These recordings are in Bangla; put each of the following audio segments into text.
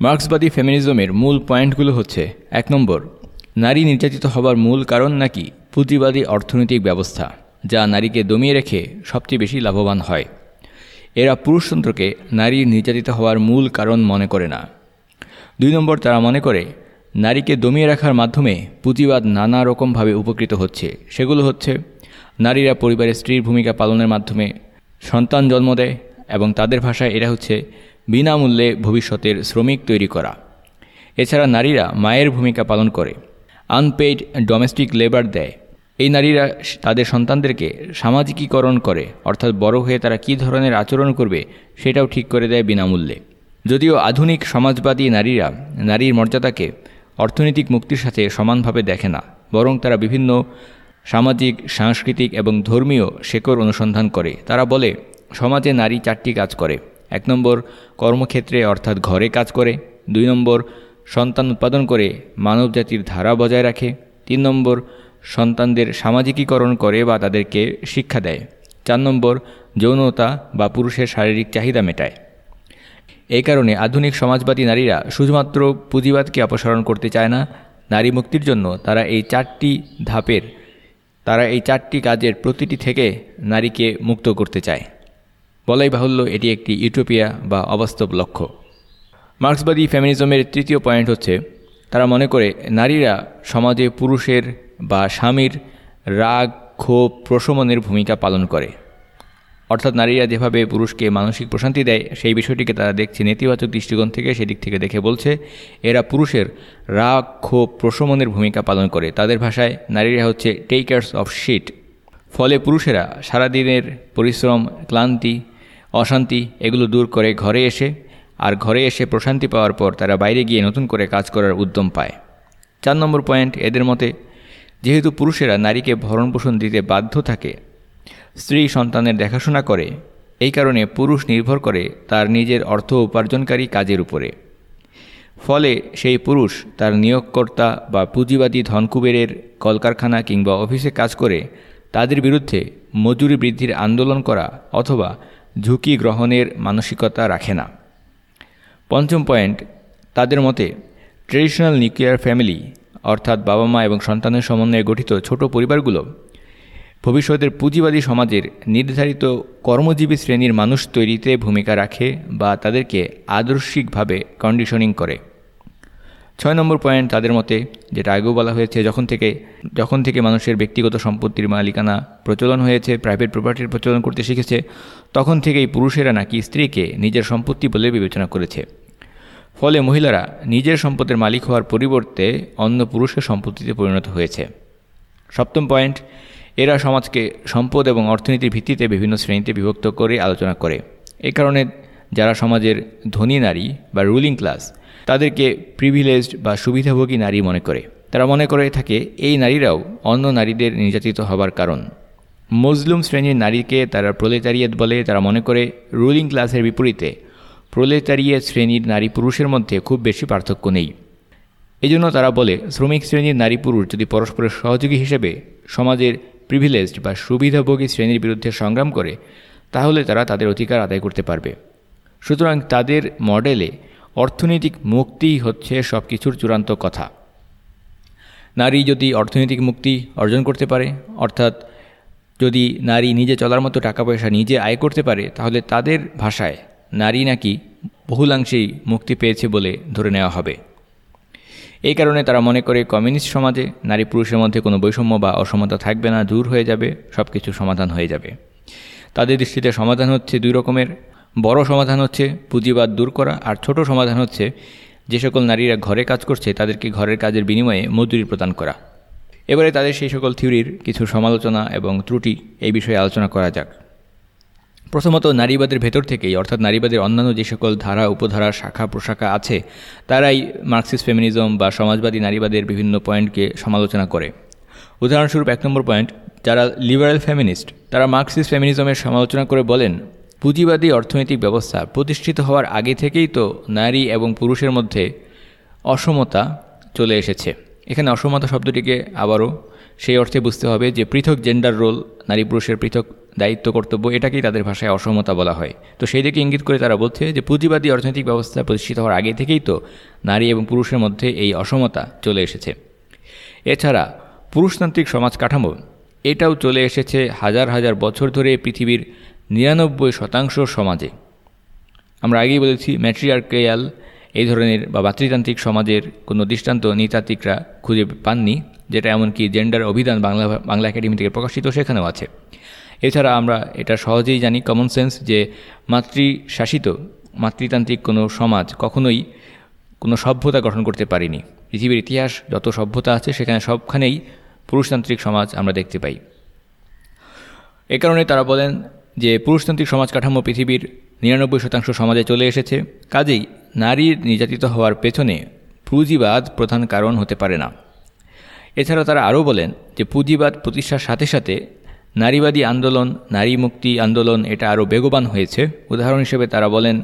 মার্ক্সবাদী ফেমিনিজমের মূল পয়েন্টগুলো হচ্ছে, এক নম্বর, নারী নির্যাতিত হবার মূল কারণ নাকি পুঁজিবাদী অর্থনৈতিক ব্যবস্থা, যা নারীকে দমিয়ে রেখে সবচেয়ে বেশি লাভবান হয়। এরা পুরুষতন্ত্রকে নারীর নির্যাতিত হওয়ার মূল কারণ মনে করে না। দুই নম্বর, তারা মনে করে, নারীকে দমিয়ে রাখার মাধ্যমে পুঁজিবাদ নানা রকমভাবে উপকৃত হচ্ছে। সেগুলো হচ্ছে, নারীরা পরিবারের স্ত্রীর ভূমিকা পালনের মাধ্যমে সন্তান জন্ম দেয় এবং তাদের ভাষায় এরা হচ্ছে বিনামূল্যে ভবিষ্যতের শ্রমিক তৈরি করা। এছাড়া নারীরা মায়ের ভূমিকা পালন করে, আনপেইড ডোমেস্টিক লেবার দেয়। এই নারীরা তাদের সন্তানদেরকে সামাজিকীকরণ করে, অর্থাৎ বড় হয়ে তারা কী ধরনের আচরণ করবে সেটাও ঠিক করে দেয় বিনামূল্যে। যদিও আধুনিক সমাজবাদী নারীরা নারীর মর্যাদাকে অর্থনৈতিক মুক্তির সাথে সমানভাবে দেখে না, বরং তারা বিভিন্ন সামাজিক, সাংস্কৃতিক এবং ধর্মীয় শেকর অনুসন্ধান করে। তারা বলে, সমাজে নারী চারটি কাজ করে। এক নম্বর কর্মক্ষেত্রে অর্থাৎ ঘরে কাজ করে, দুই নম্বর সন্তান উৎপাদন করে, মানবজাতির ধারা বজায় রাখে, তিন নম্বর সন্তানদের সামাজিকীকরণ করে বা তাদেরকে শিক্ষা দেয়, চার নম্বর যৌনতা বা পুরুষের শারীরিক চাহিদা মেটায়। এই কারণে আধুনিক সমাজবাদী নারীরা শুধুমাত্র পুঁজিবাদকে অপসারণ করতে চায় না, নারী মুক্তির জন্য তারা এই চারটি ধাপের, তারা এই চারটি কাজের প্রতিটি থেকে নারীকে মুক্ত করতে চায়। বলাই বাহুল্য, এটি একটি ইউটোপিয়া বা অবাস্তব লক্ষ্য। মার্ক্সবাদী ফ্যামিনিজমের তৃতীয় পয়েন্ট হচ্ছে, তারা মনে করে নারীরা সমাজে পুরুষের বা স্বামীর রাগ, ক্ষোভ, প্রশমনের ভূমিকা পালন করে। অর্থাৎ নারীরা যেভাবে পুরুষকে মানসিক প্রশান্তি দেয়, সেই বিষয়টিকে তারা দেখছে নেতিবাচক দৃষ্টিকোণ থেকে সেদিক থেকে দেখে বলছে, এরা পুরুষের রাগ, ক্ষোভ, প্রশমনের ভূমিকা পালন করে। তাদের ভাষায়, নারীরা হচ্ছে টেকার্স অফ শিট ফলে পুরুষেরা সারাদিনের পরিশ্রম, ক্লান্তি অশান্তি এগুলো দূর করে ঘরে এসে, আর ঘরে এসে প্রশান্তি পাওয়ার পর তারা বাইরে গিয়ে নতুন করে কাজ করার উদ্যম পায়। চার নম্বর পয়েন্ট, এদের মতে, যেহেতু পুরুষেরা নারীকে ভরণ পোষণ দিতে বাধ্য থাকে, স্ত্রী সন্তানের দেখাশোনা করে, এই কারণে পুরুষ নির্ভর করে তার নিজের অর্থ উপার্জনকারী কাজের উপরে। ফলে সেই পুরুষ তার নিয়োগকর্তা বা পুঁজিবাদী ধনকুবেরের কলকারখানা কিংবা অফিসে কাজ করে, তাদের বিরুদ্ধে মজুরি বৃদ্ধির আন্দোলন করা অথবা ঝুঁকি গ্রহণের মানসিকতা রাখে না। পঞ্চম পয়েন্ট, তাদের মতে ট্রেডিশনাল নিউক্লিয়ার ফ্যামিলি, অর্থাৎ বাবা মা এবং সন্তানের সমন্বয়ে গঠিত ছোট পরিবারগুলো ভবিষ্যতের পুঁজিবাদী সমাজের নির্ধারিত কর্মজীবী শ্রেণির মানুষ তৈরিতে ভূমিকা রাখে বা তাদেরকে আদর্শিকভাবে কন্ডিশনিং করে। ছয় নম্বর পয়েন্ট তাদের মতে, যেটা আগেও বলা হয়েছে, যখন থেকে যখন থেকে মানুষের ব্যক্তিগত সম্পত্তির মালিকানা প্রচলন হয়েছে প্রাইভেট প্রপার্টির প্রচলন করতে শিখেছে, তখন থেকেই পুরুষেরা নাকি স্ত্রীকে নিজের সম্পত্তি বলে বিবেচনা করেছে। ফলে মহিলারা নিজের সম্পদের মালিক হওয়ার পরিবর্তে অন্য পুরুষের সম্পত্তিতে পরিণত হয়েছে। সপ্তম পয়েন্ট, এরা সমাজকে সম্পদ এবং অর্থনীতির ভিত্তিতে বিভিন্ন শ্রেণীতে বিভক্ত করে আলোচনা করে। এই কারণে যারা সমাজের ধনী নারী বা রুলিং ক্লাস তাদেরকে প্রিভিলেজড বা সুবিধাভোগী নারী মনে করে। তারা মনে করে থাকে, এই নারীরাও অন্য নারীদের নির্যাতিত হবার কারণ। মজলুম শ্রেণির নারীকে তারা প্রলেতারিয়েত বলে। তারা মনে করে রুলিং ক্লাসের বিপরীতে প্রলেতারিয়েত শ্রেণির নারী পুরুষের মধ্যে খুব বেশি পার্থক্য নেই। এজন্য তারা বলে, শ্রমিক শ্রেণির নারী পুরুষ যদি পরস্পরের সহযোগী হিসেবে সমাজের প্রিভিলেজড বা সুবিধাভোগী শ্রেণির বিরুদ্ধে সংগ্রাম করে, তাহলে তারা তাদের অধিকার আদায় করতে পারবে। সুতরাং তাদের মডেলে অর্থনৈতিক মুক্তিই হচ্ছে সব কিছুর চূড়ান্ত কথা। নারী যদি অর্থনৈতিক মুক্তি অর্জন করতে পারে, অর্থাৎ যদি নারী নিজে চলার মতো টাকা পয়সা নিজে আয় করতে পারে, তাহলে তাদের ভাষায় নারী নাকি বহুলাংশেই মুক্তি পেয়েছে বলে ধরে নেওয়া হবে। এই কারণে তারা মনে করে কমিউনিস্ট সমাজে নারী পুরুষের মধ্যে কোনো বৈষম্য বা অসমতা থাকবে না, দূর হয়ে যাবে সব কিছু সমাধান হয়ে যাবে। তাদের দৃষ্টিতে সমাধান হচ্ছে দুই রকমের। বড় সমাধান হচ্ছে পুঁজিবাদ দূর করা, আর ছোট সমাধান হচ্ছে যে সকল নারীরা ঘরে কাজ করছে, তাদেরকে ঘরের কাজের বিনিময়ে মজুরি প্রদান করা। এবারে তাদের সেই সকল থিওরির কিছু সমালোচনা এবং ত্রুটি এই বিষয়ে আলোচনা করা যাক। প্রথমত, নারীবাদের ভেতর থেকেই, অর্থাৎ নারীবাদের অন্যান্য যে সকল ধারা, উপধারা, শাখা, প্রশাখা আছে, তারাই মার্কসিস্ট ফেমিনিজম বা সমাজবাদী নারীবাদের বিভিন্ন পয়েন্টকে সমালোচনা করে। উদাহরণস্বরূপ এক নম্বর পয়েন্ট, যারা লিবারেল ফেমিনিস্ট তারা মার্কসিস্ট ফেমিনিজমের সমালোচনা করে বলেন পুঁজিবাদী অর্থনৈতিক ব্যবস্থা প্রতিষ্ঠিত হওয়ার আগে থেকেই তো নারী এবং পুরুষের মধ্যে অসমতা চলে এসেছে। এখানে অসমতা শব্দটিকে আবারও সেই অর্থে বুঝতে হবে যে পৃথক জেন্ডার রোল নারী পুরুষের পৃথক দায়িত্ব, কর্তব্য, এটাকেই তাদের ভাষায় অসমতা বলা হয়। তো সেই দিকে ইঙ্গিত করে তারা বলছে যে পুঁজিবাদী অর্থনৈতিক ব্যবস্থা প্রতিষ্ঠিত হওয়ার আগে থেকেই তো নারী এবং পুরুষের মধ্যে এই অসমতা চলে এসেছে। এছাড়া পুরুষতান্ত্রিক সমাজ কাঠামো, এটাও চলে এসেছে হাজার হাজার বছর ধরে পৃথিবীর নিরানব্বই শতাংশ সমাজে। আমরা আগেই বলেছি ম্যাট্রিয়ার্কেয়াল এই ধরনের বা মাতৃতান্ত্রিক সমাজের কোনো দৃষ্টান্ত নৃতাত্ত্বিকরা খুঁজে পাননি, যেটা এমনকি জেন্ডার অভিধান বাংলা বাংলা একাডেমি থেকে প্রকাশিত সেখানেও আছে। এছাড়া আমরা এটা সহজেই জানি কমন সেন্স যে মাতৃশাসিত, মাতৃতান্ত্রিক কোনো সমাজ কখনোই কোনো সভ্যতা গঠন করতে পারেনি। পৃথিবীর ইতিহাস যত সভ্যতা আছে, সেখানে সবখানেই পুরুষতান্ত্রিক সমাজ আমরা দেখতে পাই। এ কারণে তারা বলেন যে পুরুষতান্ত্রিক সমাজ কাঠামো পৃথিবীর নিরানব্বই শতাংশ সমাজে চলে এসেছে, কাজেই নারীর নির্যাতিত হওয়ার পেছনে পুঁজিবাদ প্রধান কারণ হতে পারে না। এছাড়া তারা আরও বলেন যে পুঁজিবাদ প্রতিষ্ঠার সাথে সাথে নারীবাদী আন্দোলন, নারী মুক্তি আন্দোলন এটা আরও বেগবান হয়েছে। উদাহরণ হিসেবে তারা বলেন,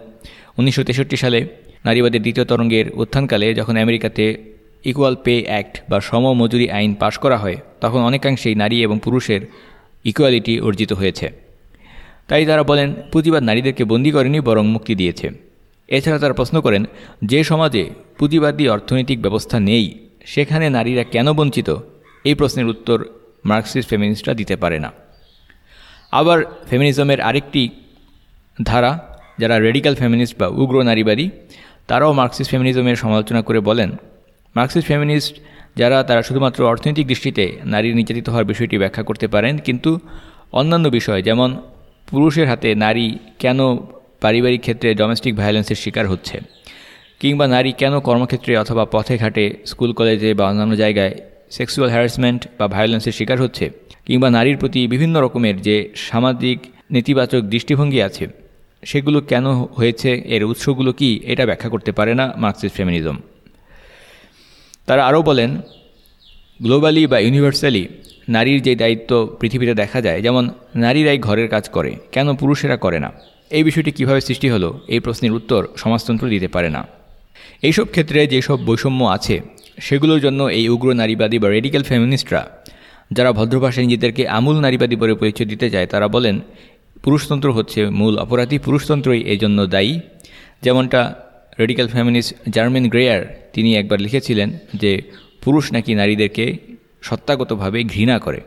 উনিশশো তেষট্টি সালে নারীবাদের দ্বিতীয় তরঙ্গের উত্থানকালে যখন আমেরিকাতে ইকুয়াল পে অ্যাক্ট বা সম মজুরি আইন পাশ করা হয়, তখন অনেকাংশেই নারী এবং পুরুষের ইকুয়ালিটি অর্জিত হয়েছে। তাই তারা বলেন পুঁজিবাদ নারীদেরকে বন্দী করেনি, বরং মুক্তি দিয়েছে। এছাড়া তারা প্রশ্ন করেন, যে সমাজে পুঁজিবাদী অর্থনৈতিক ব্যবস্থা নেই, সেখানে নারীরা কেন বঞ্চিত? এই প্রশ্নের উত্তর মার্কসিস্ট ফেমিনিস্টরা দিতে পারে না। আবার ফেমিনিজমের আরেকটি ধারা, যারা রেডিক্যাল ফেমিনিস্ট বা উগ্র নারীবাদী, তারাও মার্কসিস্ট ফেমিনিজমের সমালোচনা করে বলেন, মার্কসিস্ট ফেমিনিস্ট যারা, তারা শুধুমাত্র অর্থনৈতিক দৃষ্টিতে নারীর নির্যাতিত হওয়ার বিষয়টি ব্যাখ্যা করতে পারেন, কিন্তু অন্যান্য বিষয়, যেমন পুরুষের হাতে নারী কেন পারিবারিক ক্ষেত্রে ডোমেস্টিক ভায়োলেন্সের শিকার হচ্ছে? কিংবা নারী কেন কর্মক্ষেত্রে অথবা পথে ঘাটে স্কুল কলেজে বা অন্যান্য জায়গায় সেক্সুয়াল হ্যারাসমেন্ট বা ভায়োলেন্সের শিকার হচ্ছে? কিংবা নারীর প্রতি বিভিন্ন রকমের যে সামাজিক নেতিবাচক দৃষ্টিভঙ্গি আছে, সেগুলো কেন হয়েছে, এর উৎসগুলো কি, এটা ব্যাখ্যা করতে পারে না মার্কসিস্ট ফেমিনিজম তারা আরও বলেন গ্লোবালি বা ইউনিভার্সালি নারীর যে দায়িত্ব পৃথিবীতে দেখা যায়, যেমন নারীরাই ঘরের কাজ করে, কেন পুরুষেরা করে না? এই বিষয়টি কীভাবে সৃষ্টি হলো? এই প্রশ্নের উত্তর সমাজতন্ত্র দিতে পারে না। এইসব ক্ষেত্রে যেসব বৈষম্য আছে, সেগুলোর জন্য এই উগ্র নারীবাদী বা রেডিক্যাল ফেমিনিস্টরা যারা ভদ্রভাষায় নিজেদেরকে আমূল নারীবাদী বলে পরিচয় দিতে যায়, তারা বলেন, পুরুষতন্ত্র হচ্ছে মূল অপরাধী। পুরুষতন্ত্রই এই জন্য দায়ী। যেমনটা রেডিক্যাল ফ্যামিনিস্ট জার্মেন গ্রেয়ার তিনি একবার লিখেছিলেন যে, পুরুষ নাকি নারীদেরকে সত্তাগতভাবে ঘৃণা করে।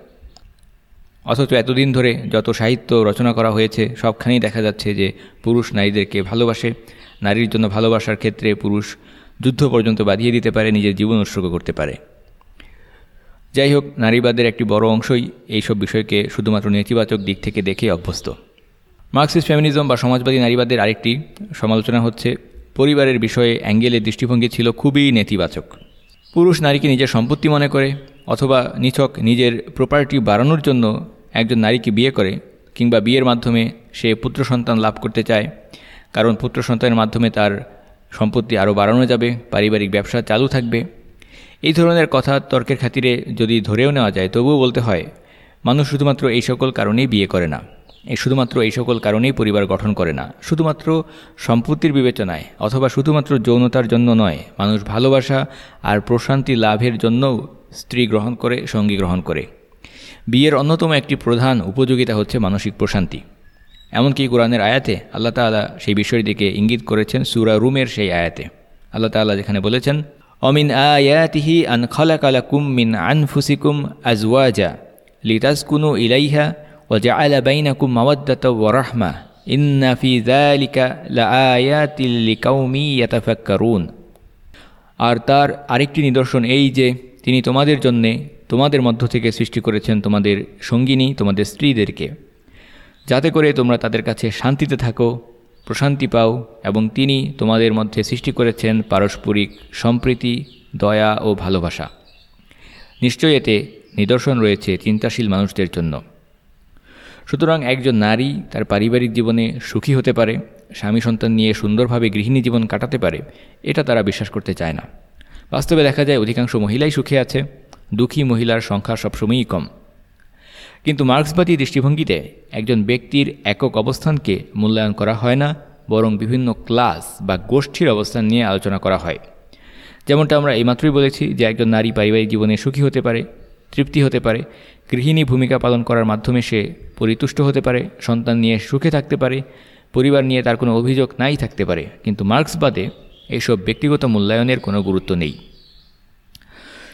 অথচ এতদিন ধরে যত সাহিত্য রচনা করা হয়েছে, সবখানেই দেখা যাচ্ছে যে পুরুষ নারীদেরকে ভালোবাসে। নারীর জন্য ভালোবাসার ক্ষেত্রে পুরুষ যুদ্ধ পর্যন্ত বাঁধিয়ে দিতে পারে, নিজের জীবন উৎসর্গ করতে পারে। যাই হোক, নারীবাদের একটি বড় অংশই এইসব বিষয়কে শুধুমাত্র নেতিবাচক দিক থেকে দেখে অভ্যস্ত। মার্কসিস্ট ফেমিনিজম বা সমাজবাদী নারীবাদের আরেকটি সমালোচনা হচ্ছে, পরিবারের বিষয়ে অ্যাঙ্গেলের দৃষ্টিভঙ্গি ছিল খুবই নেতিবাচক। পুরুষ নারীকে নিজের সম্পত্তি মনে করে অথবা নিছক নিজের প্রপার্টি বাড়ানোর জন্য একজন নারীকে বিয়ে করে কিংবা বিয়ের মাধ্যমে সে পুত্র সন্তান লাভ করতে চায়। কারণ পুত্র সন্তানের মাধ্যমে তার সম্পত্তি আরও বাড়ানো যাবে, পারিবারিক ব্যবসা চালু থাকবে। এই ধরনের কথা তর্কের খাতিরে যদি ধরেও নেওয়া যায়, তবুও বলতে হয়, মানুষ শুধুমাত্র এই সকল কারণেই বিয়ে করে না। এই শুধুমাত্র এই সকল কারণেই পরিবার গঠন করে না। শুধুমাত্র সম্পত্তির বিবেচনায় অথবা শুধুমাত্র যৌনতার জন্য নয়, মানুষ ভালোবাসা আর প্রশান্তি লাভের জন্যও স্ত্রী গ্রহণ করে, সঙ্গী গ্রহণ করে। বিয়ের অন্যতম একটি প্রধান উপযোগিতা হচ্ছে মানসিক প্রশান্তি। এমনকি কোরআনের আয়াতে আল্লাহ তালা সেই বিষয়ের দিকে ইঙ্গিত করেছেন, সুরা রুমের সেই আয়াতে। আল্লাহ তালা যেখানে বলেছেন, অমিন আয়াতিহি আন খালাকালা কুম মিন আন ফুসিকুম আজওয়াজা লিতাসকুনু ইলাইহা ও জা আলা বাইনাকুম মাওয়াদ্দাত ওয়ারাহমা ইন্নাফি লা আর তার আরেকটি নিদর্শন এই যে তিনি তোমাদের জন্যে তোমাদের মধ্য থেকে সৃষ্টি করেছেন তোমাদের সঙ্গিনী, তোমাদের স্ত্রীদেরকে। যাতে করে তোমরা তাদের কাছে শান্তিতে থাকো, প্রশান্তি পাও এবং তিনি তোমাদের মধ্যে সৃষ্টি করেছেন পারস্পরিক সম্প্রীতি, দয়া ও ভালোবাসা। নিশ্চয় এতে নিদর্শন রয়েছে চিন্তাশীল মানুষদের জন্য। সুতরাং একজন নারী তার পারিবারিক জীবনে সুখী হতে পারে, স্বামী সন্তান নিয়ে সুন্দরভাবে গৃহিণী জীবন কাটাতে পারে, এটা তারা বিশ্বাস করতে চায় না। বাস্তবে দেখা যায় অধিকাংশ মহিলাই সুখে আছে, দুঃখী মহিলার সংখ্যা সবসময়ই কম। কিন্তু মার্ক্সবাদী দৃষ্টিভঙ্গিতে একজন ব্যক্তির একক অবস্থানকে মূল্যায়ন করা হয় না, বরং বিভিন্ন ক্লাস বা গোষ্ঠীর অবস্থান নিয়ে আলোচনা করা হয়। যেমনটা আমরা এইমাত্রই বলেছি যে একজন নারী পারিবারিক জীবনে সুখী হতে পারে, তৃপ্তি হতে পারে, গৃহিণী ভূমিকা পালন করার মাধ্যমে সে পরিতুষ্ট হতে পারে, সন্তান নিয়ে সুখে থাকতে পারে, পরিবার নিয়ে তার কোনো অভিযোগ নাই থাকতে পারে। কিন্তু মার্ক্সবাদে এইসব ব্যক্তিগত মূল্যায়নের কোনো গুরুত্ব নেই।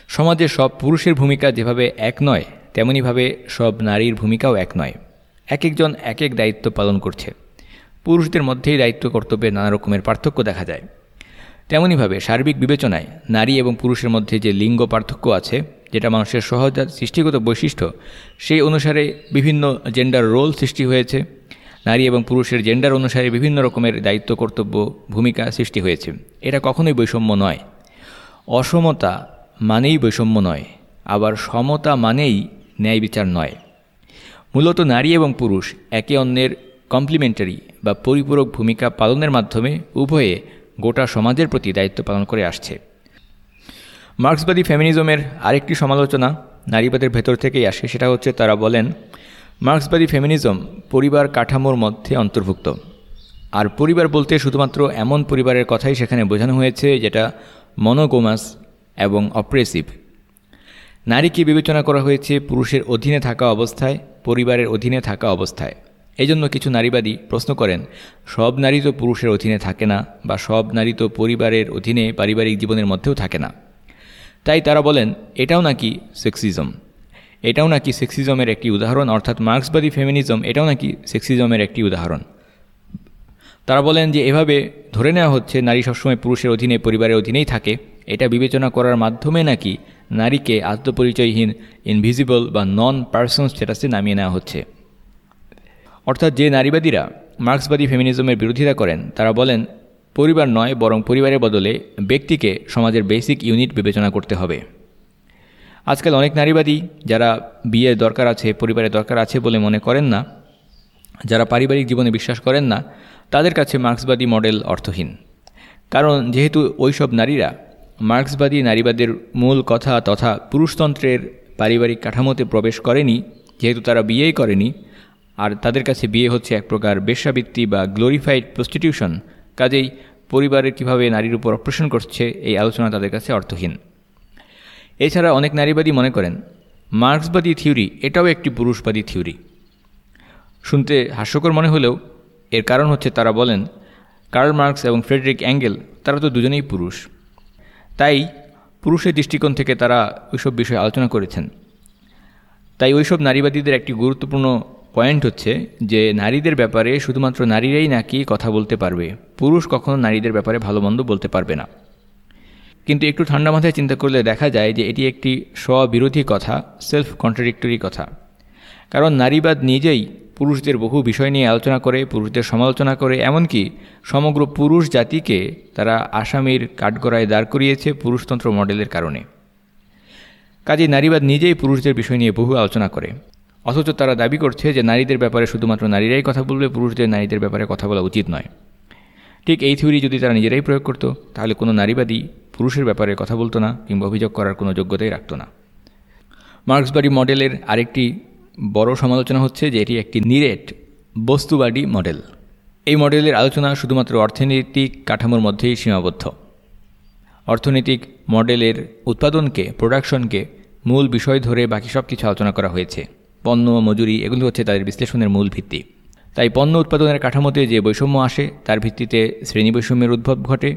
সমাজে সব পুরুষের ভূমিকা যেভাবে এক নয় তেমনইভাবে সব নারীর ভূমিকাও এক নয়। এক একজন এক এক দায়িত্ব পালন করছে। পুরুষদের মধ্যেই দায়িত্ব, কর্তব্যে নানা রকমের পার্থক্য দেখা যায়। তেমনইভাবে সার্বিক বিবেচনায় নারী এবং পুরুষের মধ্যে যে লিঙ্গ পার্থক্য আছে, যেটা মানুষের সহজাত সৃষ্টিগত বৈশিষ্ট্য, সেই অনুসারে বিভিন্ন জেন্ডার রোল সৃষ্টি হয়েছে। নারী এবং পুরুষের জেন্ডার অনুসারে বিভিন্ন রকমের দায়িত্ব, কর্তব্য, ভূমিকা সৃষ্টি হয়েছে। এটা কখনোই বৈষম্য নয়। অসমতা মানেই বৈষম্য নয়, আবার সমতা মানেই ন্যায় বিচার নয়। মূলত নারী এবং পুরুষ একে অন্যের কমপ্লিমেন্টারি বা পরিপূরক ভূমিকা পালনের মাধ্যমে উভয়ে গোটা সমাজের প্রতি দায়িত্ব পালন করে আসছে। মার্ক্সবাদী ফেমিনিজমের আরেকটি সমালোচনা নারীবাদের ভেতর থেকেই আসে, সেটা হচ্ছে তারা বলেন মার্ক্সবাদী ফেমিনিজম পরিবার কাঠামোর মধ্যে অন্তর্ভুক্ত। আর পরিবার বলতে শুধুমাত্র এমন পরিবারের কথাই সেখানে বোঝানো হয়েছে যেটা মনোগোমাস এবং অপ্রেসিভ। নারীকে বিবেচনা করা হয়েছে পুরুষের অধীনে থাকা অবস্থায়, পরিবারের অধীনে থাকা অবস্থায়? এই জন্য কিছু নারীবাদী প্রশ্ন করেন, সব নারী তো পুরুষের অধীনে থাকে না বা সব নারী তো পরিবারের অধীনে পারিবারিক জীবনের মধ্যেও থাকে না। তাই তারা বলেন, এটাও নাকি সেক্সিজম। এটাও নাকি সেক্সিজমের একটি উদাহরণ, অর্থাৎ মার্ক্সবাদী ফেমিনিজম এটাও নাকি সেক্সিজমের একটি উদাহরণ। তারা বলেন যে এভাবে ধরে নেওয়া হচ্ছে, নারী সবসময় পুরুষের অধীনে, পরিবারের অধীনেই থাকে। এটা বিবেচনা করার মাধ্যমে নাকি নারীকে আত্মপরিচয়হীন ইনভিজিবল বা নন পার্সন স্ট্যাটাসে নামিয়ে নেওয়া হচ্ছে। অর্থাৎ যে নারীবাদীরা মার্ক্সবাদী ফেমিনিজমের বিরোধিতা করেন, তারা বলেন, পরিবার নয়, বরং পরিবারের বদলে ব্যক্তিকে সমাজের বেসিক ইউনিট বিবেচনা করতে হবে। আজকাল অনেক নারীবাদী যারা বিয়ের দরকার আছে, পরিবারের দরকার আছে বলে মনে করেন না, যারা পারিবারিক জীবনে বিশ্বাস করেন না, তাদের কাছে মার্ক্সবাদী মডেল অর্থহীন। কারণ যেহেতু ওইসব নারীরা মার্ক্সবাদী নারীবাদের মূল কথা তথা পুরুষতন্ত্রের পারিবারিক কাঠামোতে প্রবেশ করেনি, যেহেতু তারা বিয়েই করেনি, আর তাদের কাছে বিয়ে হচ্ছে এক প্রকার বেশ্যাবৃত্তি বা গ্লোরিফাইড প্রস্টিটিউশন, কাজেই পরিবারের কীভাবে নারীর উপর অপারেশন করছে, এই আলোচনা তাদের কাছে অর্থহীন। এছাড়া অনেক নারীবাদী মনে করেন, মার্ক্সবাদী থিওরি এটাও একটি পুরুষবাদী থিওরি। শুনতে হাস্যকর মনে হলেও এর কারণ হচ্ছে তারা বলেন, কার্ল মার্কস এবং ফ্রেডরিক অ্যাঙ্গেল তারা তো দুজনেই পুরুষ। তাই পুরুষের দৃষ্টিকোণ থেকে তারা ওইসব বিষয়ে আলোচনা করেছেন। তাই ওইসব নারীবাদীদের একটি গুরুত্বপূর্ণ পয়েন্ট হচ্ছে যে নারীদের ব্যাপারে শুধুমাত্র নারীরাই নাকি কথা বলতে পারবে। পুরুষ কখনো নারীদের ব্যাপারে ভালো মন্দ বলতে পারবে না। কিন্তু একটু ঠান্ডা মাথায় চিন্তা করলে দেখা যায় যে এটি একটি স্ববিরোধী কথা সেলফ কন্ট্রাডিক্টরি কথা। কারণ নারীবাদ নিজেই পুরুষদের বহু বিষয় নিয়ে আলোচনা করে, পুরুষদের সমালোচনা করে, এমনকি সমগ্র পুরুষ জাতিকে তারা আসামির কাঠগড়ায় দাঁড় করিয়েছে পুরুষতন্ত্র মডেলের কারণে। কাজে নারীবাদ নিজেই পুরুষদের বিষয় নিয়ে বহু আলোচনা করে। অথচ তারা দাবি করছে যে নারীদের ব্যাপারে শুধুমাত্র নারীরাই কথা বলবে, পুরুষদের নারীদের ব্যাপারে কথা বলা উচিত নয়। ঠিক এই থিওরি যদি তারা নিজেরাই প্রয়োগ করত, তাহলে কোনো নারীবাদী পুরুষের ব্যাপারে কথা বলতো না কিংবা অভিযোগ করার কোনো যোগ্যতাই রাখত না। মার্ক্সবাদী মডেলের আরেকটি বড় সমালোচনা হচ্ছে যে এটি একটি নিরেট বস্তুবাদী মডেল। এই মডেলের আলোচনা শুধুমাত্র অর্থনৈতিক কাঠামোর মধ্যেই সীমাবদ্ধ। অর্থনৈতিক মডেলের উৎপাদনকে, প্রোডাকশনকে মূল বিষয় ধরে বাকি সব কিছু আলোচনা করা হয়েছে। পণ্য, মজুরি এগুলো হচ্ছে তাদের বিশ্লেষণের মূল ভিত্তি। তাই পণ্য উৎপাদনের কাঠামোতে যে বৈষম্য আসে, তার ভিত্তিতে শ্রেণি বৈষম্যের উদ্ভব ঘটে।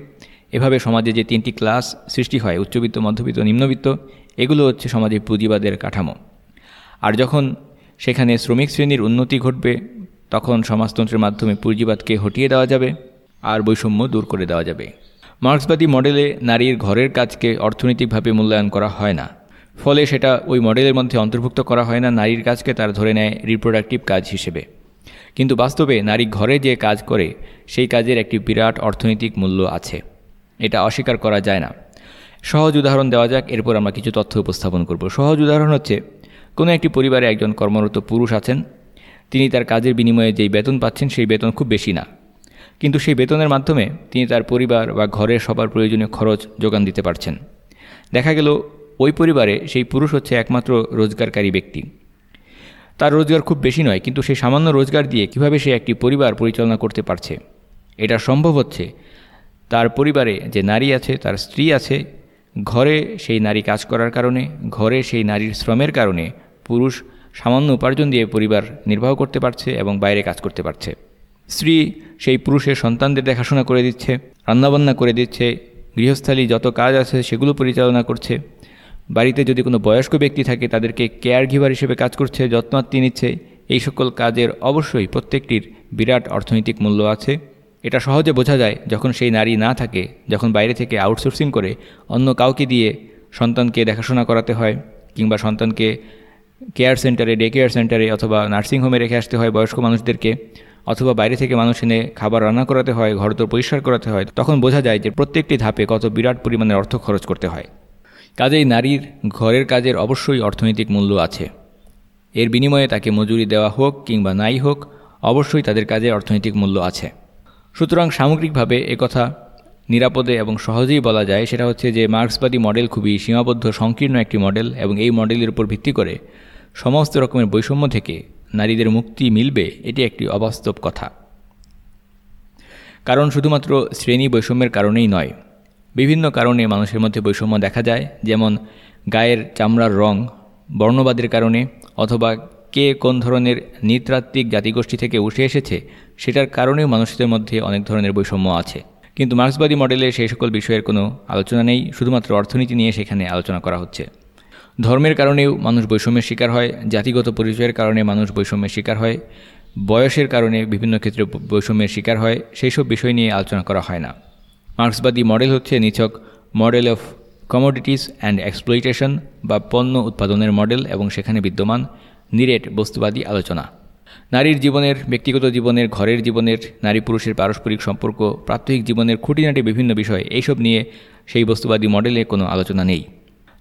এভাবে সমাজে যে তিনটি ক্লাস সৃষ্টি হয়, উচ্চবিত্ত, মধ্যবিত্ত, নিম্নবিত্ত, এগুলো হচ্ছে সমাজে পুঁজিবাদের কাঠামো। আর যখন সেখানে শ্রমিক শ্রেণির উন্নতি ঘটবে, তখন সমাজতন্ত্রের মাধ্যমে পুঁজিবাদকে হটিয়ে দেওয়া যাবে আর বৈষম্য দূর করে দেওয়া যাবে। মার্ক্সবাদী মডেলে নারীর ঘরের কাজকে অর্থনৈতিকভাবে মূল্যায়ন করা হয় না। ফলে সেটা ওই মডেলের মধ্যে অন্তর্ভুক্ত করা হয় না, নারীর কাজকে তারা ধরে নেয় রিপ্রোডাক্টিভ কাজ হিসেবে। কিন্তু বাস্তবে নারী ঘরে যে কাজ করে, সেই কাজের একটি বিরাট অর্থনৈতিক মূল্য আছে। এটা অস্বীকার করা যায় না। সহজ উদাহরণ দেওয়া যাক, এরপর আমরা কিছু তথ্য উপস্থাপন করব। সহজ উদাহরণ হচ্ছে, কোনো একটি পরিবারে একজন কর্মরত পুরুষ আছেন, তিনি তার কাজের বিনিময়ে যেই বেতন পাচ্ছেন সেই বেতন খুব বেশি না। কিন্তু সেই বেতনের মাধ্যমে তিনি তার পরিবার বা ঘরের সবার প্রয়োজনীয় খরচ যোগান দিতে পারছেন। দেখা গেল, ওই পরিবারে সেই পুরুষ হচ্ছে একমাত্র রোজগারকারী ব্যক্তি। তার রোজগার খুব বেশি নয়, কিন্তু সেই সামান্য রোজগার দিয়ে কীভাবে সে একটি পরিবার পরিচালনা করতে পারছে? এটা সম্ভব হচ্ছে তার পরিবারে যে নারী আছে, তার স্ত্রী আছে, ঘরে সেই নারী কাজ করার কারণে, ঘরে সেই নারীর শ্রমের কারণে পুরুষ সামান্য উপার্জন দিয়ে পরিবার নির্বাহ করতে পারছে এবং বাইরে কাজ করতে পারছে। স্ত্রী সেই পুরুষের সন্তানদের দেখাশোনা করে দিচ্ছে, রান্নাবান্না করে দিচ্ছে, গৃহস্থালী যত কাজ আছে সেগুলো পরিচালনা করছে। বাড়িতে যদি কোনো বয়স্ক ব্যক্তি থাকে, তাদেরকে কেয়ার গিভার হিসেবে কাজ করছে যত্নার্থী নিচ্ছে, এই সকল কাজের অবশ্যই প্রত্যেকটির বিরাট অর্থনৈতিক মূল্য আছে। এটা সহজে বোঝা যায় যখন সেই নারী না থাকে, যখন বাইরে থেকে আউটসোর্সিং করে অন্য কাউকে দিয়ে সন্তানকে দেখাশোনা করাতে হয় কিংবা সন্তানকে কেয়ার সেন্টারে ডে কেয়ার সেন্টারে অথবা নার্সিংহোমে রেখে আসতে হয় বয়স্ক মানুষদেরকে, অথবা বাইরে থেকে মানুষ এনে খাবার রান্না করাতে হয়, ঘর ঘরদোর পরিষ্কার করাতে হয়, তখন বোঝা যায় যে প্রত্যেকটি ধাপে কত বিরাট পরিমাণের অর্থ খরচ করতে হয়। কাজেই নারীর ঘরের কাজের অবশ্যই অর্থনৈতিক মূল্য আছে। এর বিনিময়ে তাকে মজুরি দেওয়া হোক কিংবা নাই হোক, অবশ্যই তাদের কাজে অর্থনৈতিক মূল্য আছে। সুতরাং সামগ্রিকভাবে একথা নিরাপদে এবং সহজেই বলা যায়, সেটা হচ্ছে যে মার্ক্সবাদী মডেল খুবই সীমাবদ্ধ, সংকীর্ণ একটি মডেল এবং এই মডেলের উপর ভিত্তি করে সমস্ত রকমের বৈষম্য থেকে নারীদের মুক্তি মিলবে, এটি একটি অবাস্তব কথা। কারণ শুধুমাত্র শ্রেণি বৈষম্যের কারণেই নয়, বিভিন্ন কারণে মানুষের মধ্যে বৈষম্য দেখা যায়, যেমন গায়ের চামড়ার রং, বর্ণবাদের কারণে অথবা কে কোন ধরনের নৃতাত্ত্বিক জাতিগোষ্ঠী থেকে উঠে এসেছে, সেটার কারণেও মানুষদের মধ্যে অনেক ধরনের বৈষম্য আছে। কিন্তু মার্ক্সবাদী মডেলে সেই সকল বিষয়ের কোনো আলোচনা নেই, শুধুমাত্র অর্থনীতি নিয়ে সেখানে আলোচনা করা হচ্ছে। ধর্মের কারণেও মানুষ বৈষম্যের শিকার হয়, জাতিগত পরিচয়ের কারণে মানুষ বৈষম্যের শিকার হয়, বয়সের কারণে বিভিন্ন ক্ষেত্রে বৈষম্যের শিকার হয় সেই সব বিষয় নিয়ে আলোচনা করা হয় না। মার্ক্সবাদী মডেল হচ্ছে নিছক model of commodities and exploitation বা পণ্য উৎপাদনের মডেল এবং সেখানে বিদ্যমান নিরেট বস্তুবাদী আলোচনা। নারীর জীবনের, ব্যক্তিগত জীবনের, ঘরের জীবনের, নারী পুরুষের পারস্পরিক সম্পর্ক, প্রাত্যহিক জীবনের খুঁটিনাটি বিভিন্ন বিষয় এইসব নিয়ে সেই বস্তুবাদী মডেলে কোনো আলোচনা নেই।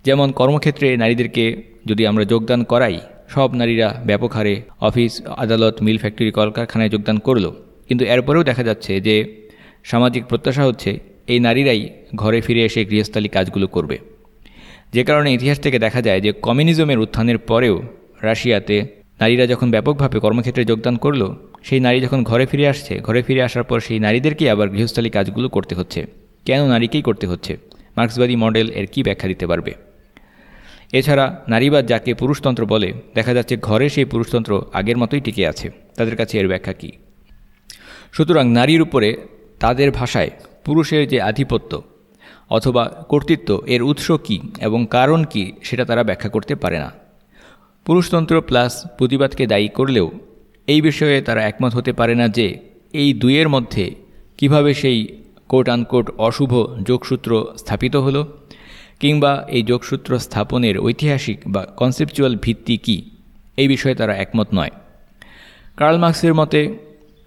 যেমন কর্মক্ষেত্রে নারীদেরকে যদি আমরা যোগদান করাই, সব নারীরা ব্যাপক হারে অফিস, আদালত, মিল ফ্যাক্টরি, কলকারখানায় যোগদান করল। কিন্তু এরপরেও দেখা যাচ্ছে যে সামাজিক প্রত্যাশা হচ্ছে এই নারীরাই ঘরে ফিরে এসে গৃহস্থালী কাজগুলো করবে। যে কারণে ইতিহাস থেকে দেখা যায় যে কমিউনিজমের উত্থানের পরেও রাশিয়াতে নারীরা যখন ব্যাপকভাবে কর্মক্ষেত্রে যোগদান করল, সেই নারী যখন ঘরে ফিরে আসছে, ঘরে ফিরে আসার পর সেই নারীদেরকেই আবার গৃহস্থলী কাজগুলো করতে হচ্ছে। কেন নারীকেই করতে হচ্ছে? মার্ক্সবাদী মডেল এর কি ব্যাখ্যা দিতে পারবে? এছাড়া নারীবাদ যাকে পুরুষতন্ত্র বলে, দেখা যাচ্ছে ঘরে সেই পুরুষতন্ত্র আগের মতোই টিকে আছে। তাদের কাছে এর ব্যাখ্যা কী? সুতরাং নারীর উপরে তাদের ভাষায় পুরুষের যে আধিপত্য অথবা কর্তৃত্ব এর উৎস কী এবং কারণ কী, সেটা তারা ব্যাখ্যা করতে পারে না। পুরুষতন্ত্র প্লাস প্রতিবাদকে দায়ী করলেও এই বিষয়ে তারা একমত হতে পারে না যে এই দুইয়ের মধ্যে কীভাবে সেই কোট আনকোট অশুভ যোগসূত্র স্থাপিত হলো কিংবা এই যোগসূত্র স্থাপনের ঐতিহাসিক বা কনসেপচুয়াল ভিত্তি কি, এই বিষয়ে তারা একমত নয়। কার্ল মার্ক্সের মতে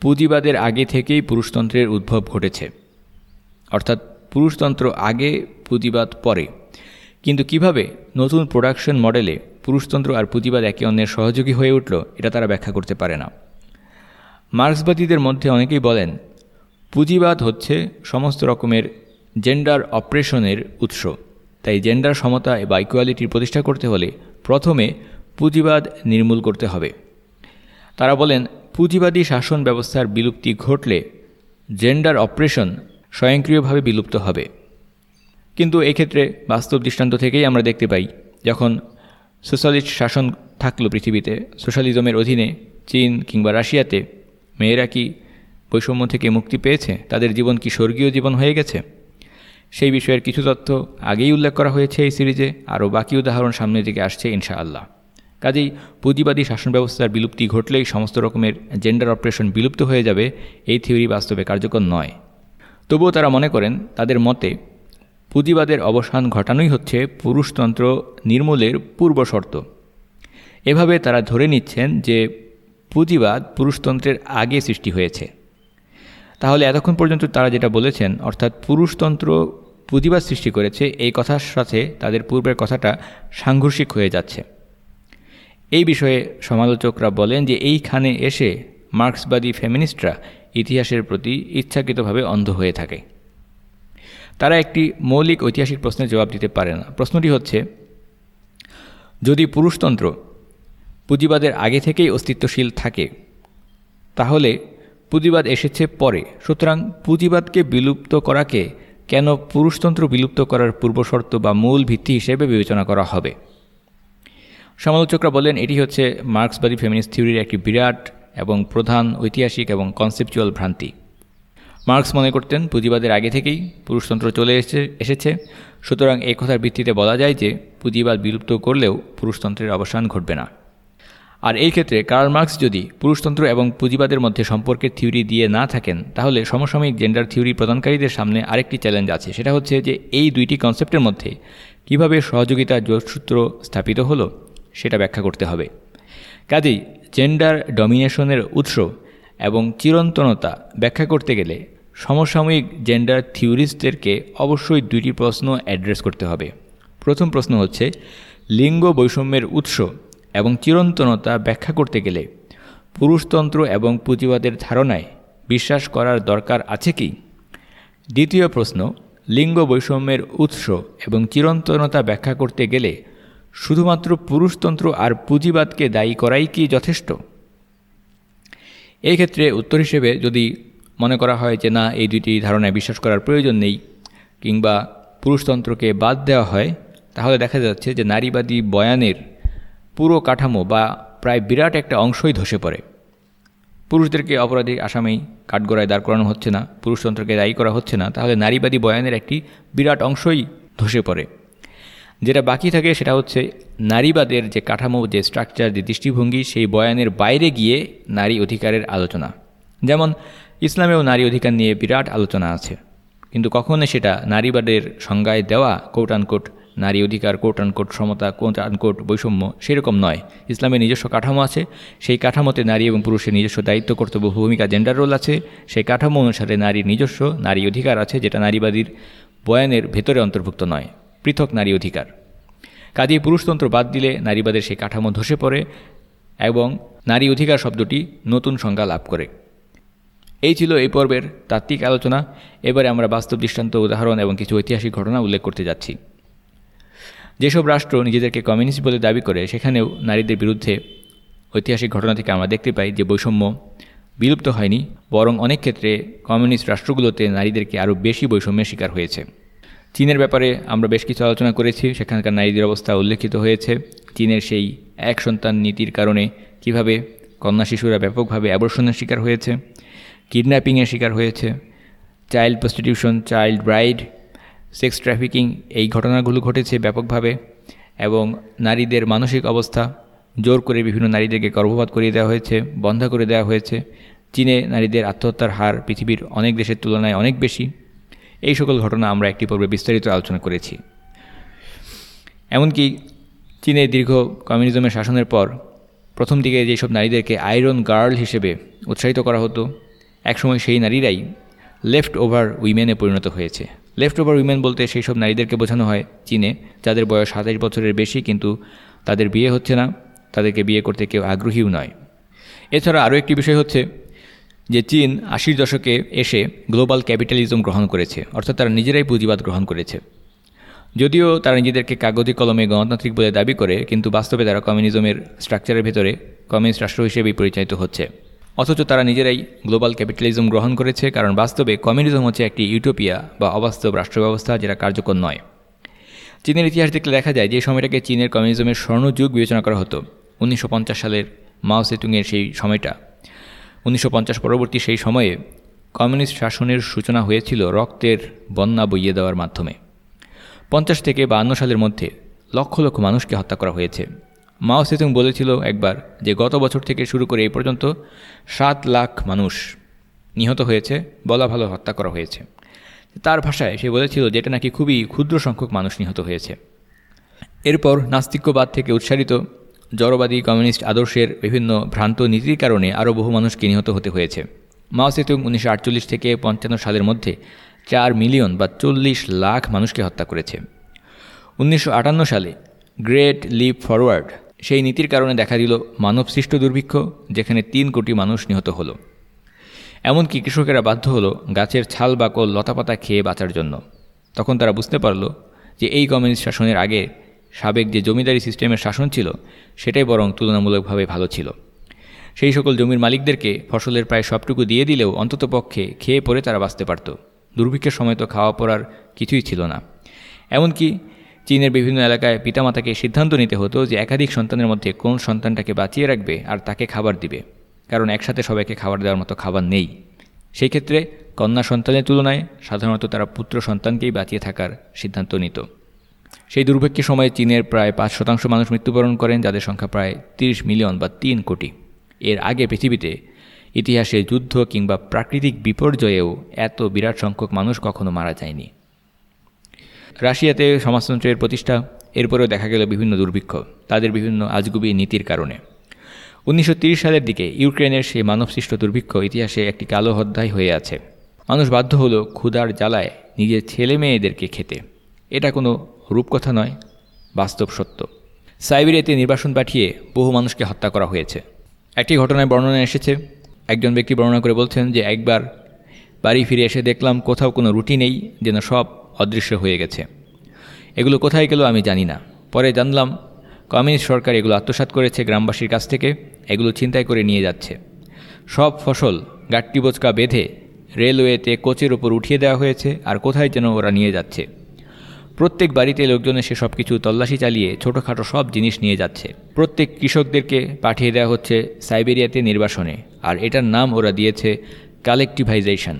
পুঁজিবাদের আগে থেকেই পুরুষতন্ত্রের উদ্ভব ঘটেছে। অর্থাৎ পুরুষতন্ত্র আগে পুঁজিবাদ পরে। কিন্তু কীভাবে নতুন প্রোডাকশন মডেলে পুরুষতন্ত্র আর পুঁজিবাদ একে অন্যের সহযোগী হয়ে উঠল, এটা তারা ব্যাখ্যা করতে পারে না। মার্ক্সবাদীদের মধ্যে অনেকেই বলেন, পুঁজিবাদ হচ্ছে সমস্ত রকমের জেন্ডার অপারেশনের উৎস। তাই জেন্ডার সমতা বা ইকুয়ালিটির প্রতিষ্ঠা করতে হলে প্রথমে পুঁজিবাদ নির্মূল করতে হবে। তারা বলেন, পুঁজিবাদী শাসন ব্যবস্থার বিলুপ্তি ঘটলে জেন্ডার অপারেশন স্বয়ংক্রিয়ভাবে বিলুপ্ত হবে। কিন্তু এক্ষেত্রে বাস্তব দৃষ্টান্ত থেকেই আমরা দেখতে পাই, যখন সোশ্যালিস্ট শাসন থাকল পৃথিবীতে। সোশ্যালিজমের অধীনে চীন কিংবা রাশিয়াতে মেয়েরা কি বৈষম্য থেকে মুক্তি পেয়েছে? তাদের জীবন কি স্বর্গীয় জীবন হয়ে গেছে? সেই বিষয়ের কিছু তথ্য আগেই উল্লেখ করা হয়েছে এই সিরিজে, আরও বাকি উদাহরণ সামনের দিকে আসছে ইনশাআল্লাহ। কাজেই পুঁজিবাদী শাসন ব্যবস্থার বিলুপ্তি ঘটলেই সমস্ত রকমের জেন্ডার অপারেশন বিলুপ্ত হয়ে যাবে, এই থিওরি বাস্তবে কার্যকর নয়। তবুও তারা মনে করেন, তাদের মতে পুঁজিবাদের অবসান ঘটানোই হচ্ছে পুরুষতন্ত্র নির্মূলের পূর্ব শর্ত এভাবে তারা ধরে নিচ্ছেন যে পুঁজিবাদ পুরুষতন্ত্রের আগে সৃষ্টি হয়েছে। তাহলে এতক্ষণ পর্যন্ত তারা যেটা বলেছেন, অর্থাৎ পুরুষতন্ত্র পুঁজিবাদ সৃষ্টি করেছে, এই কথার সাথে তাদের পূর্বের কথাটা সাংঘর্ষিক হয়ে যাচ্ছে। এই বিষয়ে সমালোচকরা বলেন যে এইখানে এসে মার্ক্সবাদী ফেমিনিস্টরা ইতিহাসের প্রতি ইচ্ছাকৃতভাবে অন্ধ হয়ে থাকে। তারা একটি মৌলিক ঐতিহাসিক প্রশ্নের জবাব দিতে পারে না। প্রশ্নটি হচ্ছে, যদি পুরুষতন্ত্র পুঁজিবাদের আগে থেকেই অস্তিত্বশীল থাকে, তাহলে পুঁজিবাদ এসেছে পরে। সুতরাং পুঁজিবাদকে বিলুপ্ত করাকে কেন পুরুষতন্ত্র বিলুপ্ত করার পূর্বশর্ত বা মূল ভিত্তি হিসেবে বিবেচনা করা হবে? সমালোচকরা বলেন এটি হচ্ছে মার্ক্সবাদী ফেমিনিস্ট থিওরির একটি বিরাট এবং প্রধান ঐতিহাসিক এবং কনসেপচুয়াল ভ্রান্তি। মার্কস মনে করতেন পুঁজিবাদের আগে থেকেই পুরুষতন্ত্র চলে এসেছে এসেছে। সুতরাং এই কথার ভিত্তিতে বলা যায় যে পুঁজিবাদ বিলুপ্ত করলেও পুরুষতন্ত্রের অবসান ঘটবে না। আর এই ক্ষেত্রে কার্ল মার্কস যদি পুরুষতন্ত্র এবং পুঁজিবাদের মধ্যে সম্পর্কের থিওরি দিয়ে না থাকেন, তাহলে সমসাময়িক জেন্ডার থিওরি প্রদানকারীদের সামনে আরেকটি চ্যালেঞ্জ আছে। সেটা হচ্ছে যে এই দুইটি কনসেপ্টের মধ্যে কীভাবে সহযোগিতা যোগসূত্র স্থাপিত হলো, সেটা ব্যাখ্যা করতে হবে। কাজেই জেন্ডার ডমিনেশনের উৎস এবং চিরন্তনতা ব্যাখ্যা করতে গেলে সমসাময়িক জেন্ডার থিওরিস্টদেরকে অবশ্যই দুইটি প্রশ্ন অ্যাড্রেস করতে হবে। প্রথম প্রশ্ন হচ্ছে, লিঙ্গ বৈষম্যের উৎস এবং চিরন্তনতা ব্যাখ্যা করতে গেলে পুরুষতন্ত্র এবং পুঁজিবাদের ধারণায় বিশ্বাস করার দরকার আছে কি? দ্বিতীয় প্রশ্ন, লিঙ্গ বৈষম্যের উৎস এবং চিরন্তনতা ব্যাখ্যা করতে গেলে শুধুমাত্র পুরুষতন্ত্র আর পুঁজিবাদকে দায়ী করাই কি যথেষ্ট? এই ক্ষেত্রে উত্তর হিসেবে যদি মনে করা হয় যে না, এই দুইটি ধারণায় বিশ্বাস করার প্রয়োজন নেই কিংবা পুরুষতন্ত্রকে বাদ দেওয়া হয়, তাহলে দেখা যাচ্ছে যে নারীবাদী বয়ানের পুরো কাঠামো বা প্রায় বিরাট একটা অংশই ধসে পড়ে। পুরুষদেরকে অপরাধী আসামেই কাঠগড়ায় দাঁড় করানো হচ্ছে না, পুরুষতন্ত্রকে দায়ী করা হচ্ছে না, তাহলে নারীবাদী বয়ানের একটি বিরাট অংশই ধসে পড়ে। যেটা বাকি থাকে সেটা হচ্ছে নারীবাদের যে কাঠামো, যে স্ট্রাকচার যে দৃষ্টিভঙ্গি, সেই বয়ানের বাইরে গিয়ে নারী অধিকারের আলোচনা। যেমন ইসলামেও নারী অধিকার নিয়ে বিরাট আলোচনা আছে। কিন্তু কখনো সেটা নারীবাদের সংজ্ঞায় দেওয়া কোট আনকোট নারী অধিকার কোট আনকোট সমতা কোট আনকোট বৈষম্য সেরকম নয়। ইসলামের নিজস্ব কাঠামো আছে। সেই কাঠামোতে নারী এবং পুরুষের নিজস্ব দায়িত্ব, কর্তব্য, ভূমিকা জেন্ডার রোল আছে। সেই কাঠামো অনুসারে নারীর নিজস্ব নারী অধিকার আছে, যেটা নারীবাদীর বয়ানের ভেতরে অন্তর্ভুক্ত নয়। পৃথক নারী অধিকার। কাজেই পুরুষতন্ত্র বাদ দিলে নারীবাদের সেই কাঠামো ধসে পড়ে এবং নারী অধিকার শব্দটি নতুন সংজ্ঞা লাভ করে। এই ছিল এই পর্বের তাত্ত্বিক আলোচনা। এবারে আমরা বাস্তব দৃষ্টান্ত, উদাহরণ এবং কিছু ঐতিহাসিক ঘটনা উল্লেখ করতে যাচ্ছি। যেসব রাষ্ট্র নিজেদেরকে কমিউনিস্ট বলে দাবি করে, সেখানেও নারীদের বিরুদ্ধে ঐতিহাসিক ঘটনা থেকে আমরা দেখতে পাই যে বৈষম্য বিলুপ্ত হয়নি, বরং অনেক ক্ষেত্রে কমিউনিস্ট রাষ্ট্রগুলোতে নারীদেরকে আরও বেশি বৈষম্যের শিকার হয়েছে। চীনের ব্যাপারে আমরা বেশ কিছু আলোচনা করেছি, সেখানকার নারীদের অবস্থা উল্লেখিত হয়েছে। চীনের সেই এক সন্তান নীতির কারণে কীভাবে কন্যা শিশুরা ব্যাপকভাবে অ্যাবর্ষণের শিকার হয়েছে কিডন্যাপিংয়ের শিকার হয়েছে child prostitution child bride sex trafficking এই ঘটনাগুলো ঘটেছে ব্যাপকভাবে এবং নারীদের মানসিক অবস্থা জোর করে বিভিন্ন নারীদেরকে গর্ভপাত করিয়ে দেওয়া হয়েছে, বন্ধ করে দেওয়া হয়েছে। চীনে নারীদের আত্মহত্যার হার পৃথিবীর অনেক দেশের তুলনায় অনেক বেশি। এই সকল ঘটনা আমরা একটি পর্বে বিস্তারিত আলোচনা করেছি। এমনকি চীনে দীর্ঘ কমিউনিজমের শাসনের পর প্রথম দিকে যেসব নারীদেরকে আয়রন গার্ল হিসেবে উৎসাহিত করা হতো, একসময় সেই নারীরাই লেফট ওভার উইমেনে পরিণত হয়েছে। লেফট ওভার উইমেন বলতে সেই সব নারীদেরকে বোঝানো হয় চীনে, যাদের বয়স সাতাশ বছরের বেশি কিন্তু তাদের বিয়ে হচ্ছে না, তাদেরকে বিয়ে করতে কেউ আগ্রহীও নয়। এছাড়া আরও একটি বিষয় হচ্ছে যে চীন আশির দশকে এসে গ্লোবাল ক্যাপিটালিজম গ্রহণ করেছে, অর্থাৎ তারা নিজেরাই পুঁজিবাদ গ্রহণ করেছে। যদিও তারা নিজেদেরকে কাগজি কলমে গণতান্ত্রিক বলে দাবি করে, কিন্তু বাস্তবে তারা কমিউনিজমের স্ট্রাকচারের ভেতরে কমিউনিস্ট রাষ্ট্র হিসেবেই পরিচালিত হচ্ছে। অথচ তারা নিজেরাই গ্লোবাল ক্যাপিটালিজম গ্রহণ করেছে, কারণ বাস্তবে কমিউনিজম হচ্ছে একটি ইউটোপিয়া বা অবাস্তব রাষ্ট্র ব্যবস্থা যেটা কার্যকর নয়। চীনের ইতিহাস দেখলে দেখা যায় যে সময়টাকে চীনের কমিউনিজমের স্বর্ণযুগ বিবেচনা করা হতো। উনিশশো পঞ্চাশ সালের মাও সেতুংয়ের সেই সময়টা। উনিশশো পঞ্চাশ পরবর্তী সেই সময়ে কমিউনিস্ট শাসনের সূচনা হয়েছিল রক্তের বন্যা বইয়ে দেওয়ার মাধ্যমে। পঞ্চাশ থেকে বান্ন সালের মধ্যে লক্ষ লক্ষ মানুষকে হত্যা করা হয়েছে। মাও সেতুং বলেছিল একবার যে, গত বছর থেকে শুরু করে এই পর্যন্ত সাত লাখ মানুষ নিহত হয়েছে, বলা ভালো হত্যা করা হয়েছে। তার ভাষায় সে বলেছিল যেটা নাকি খুবই ক্ষুদ্র সংখ্যক মানুষ নিহত হয়েছে। এরপর নাস্তিক্যবাদ থেকে উৎসারিত জড়বাদী কমিউনিস্ট আদর্শের বিভিন্ন ভ্রান্ত নীতির কারণে আরও বহু মানুষকে নিহত হতে হয়েছে। মাও সেতুং উনিশশো থেকে পঞ্চান্ন সালের মধ্যে চার মিলিয়ন বা চল্লিশ লাখ মানুষকে হত্যা করেছে। উনিশশো আটান্ন সালে গ্রেট লিপ ফরওয়ার্ড সেই নীতির কারণে দেখা দিল মানবসৃষ্ট দুর্ভিক্ষ, যেখানে তিন কোটি মানুষ নিহত হলো। এমনকি কৃষকেরা বাধ্য হলো গাছের ছাল বাকল লতাপাতা খেয়ে বাঁচার জন্য। তখন তারা বুঝতে পারল যে এই কমিউনিস্ট শাসনের আগে সাবেক যে জমিদারি সিস্টেমের শাসন ছিল, সেটাই বরং তুলনামূলকভাবে ভালো ছিল। সেই সকল জমির মালিকদেরকে ফসলের প্রায় সবটুকু দিয়ে দিলেও অন্ততপক্ষে খেয়ে পরে তারা বাঁচতে পারত। দুর্ভিক্ষের সময় তো খাওয়া পড়ার কিছুই ছিল না। এমনকি চীনের বিভিন্ন এলাকায় পিতামাতাকে সিদ্ধান্ত নিতে হতো যে একাধিক সন্তানের মধ্যে কোন সন্তানটাকে বাঁচিয়ে রাখবে আর তাকে খাবার দিবে, কারণ একসাথে সবাইকে খাবার দেওয়ার মতো খাবার নেই। সেই ক্ষেত্রে কন্যা সন্তানের তুলনায় সাধারণত তারা পুত্র সন্তানকেই বাঁচিয়ে থাকার সিদ্ধান্ত নিত। সেই দুর্ভিক্ষের সময় চীনের প্রায় পাঁচ শতাংশ মানুষ মৃত্যুবরণ করেন, যাদের সংখ্যা প্রায় তিরিশ মিলিয়ন বা তিন কোটি। এর আগে পৃথিবীতে ইতিহাসে যুদ্ধ কিংবা প্রাকৃতিক বিপর্যয়েও এত বিরাট সংখ্যক মানুষ কখনো মারা যায়নি। রাশিয়াতে সমাজতন্ত্রের প্রতিষ্ঠা, এরপরেও দেখা গেল বিভিন্ন দুর্ভিক্ষ, তাদের বিভিন্ন আজগুবি নীতির কারণে। উনিশশো সালের দিকে ইউক্রেনের সেই মানবসৃষ্ট দুর্ভিক্ষ ইতিহাসে একটি কালো অধ্যায় হয়ে আছে। মানুষ বাধ্য হলো ক্ষুধার জ্বালায় নিজের ছেলে মেয়েদেরকে খেতে। এটা কোনো রূপকথা নয়, বাস্তব সত্য। সাইবেরিয়াতে নির্বাসন পাঠিয়ে বহু মানুষকে হত্যা করা হয়েছে। একটি ঘটনায় বর্ণনা এসেছে, একজন ব্যক্তি বর্ণনা করে বলছেন যে একবার বাড়ি ফিরে এসে দেখলাম কোথাও কোনো রুটি নেই, যেন সব অদৃশ্য হয়ে গেছে। এগুলো কোথায় গেল আমি জানি না। পরে জানলাম, কমিউনিস্ট সরকার এগুলো আত্মসাত করেছে গ্রামবাসীর কাছ থেকে, এগুলো চিন্তায় করে নিয়ে যাচ্ছে। সব ফসল, গাট্টি, বোচকা বেঁধে রেলওয়েতে কোচের ওপর উঠিয়ে দেওয়া হয়েছে, আর কোথায় যেন ওরা নিয়ে যাচ্ছে। প্রত্যেক বাড়িতে লোকজন এসে সব কিছু তল্লাশি চালিয়ে ছোটোখাটো সব জিনিস নিয়ে যাচ্ছে। প্রত্যেক কৃষকদেরকে পাঠিয়ে দেওয়া হচ্ছে সাইবেরিয়াতে নির্বাসনে। আর এটার নাম ওরা দিয়েছে কালেকটিভাইজেশন।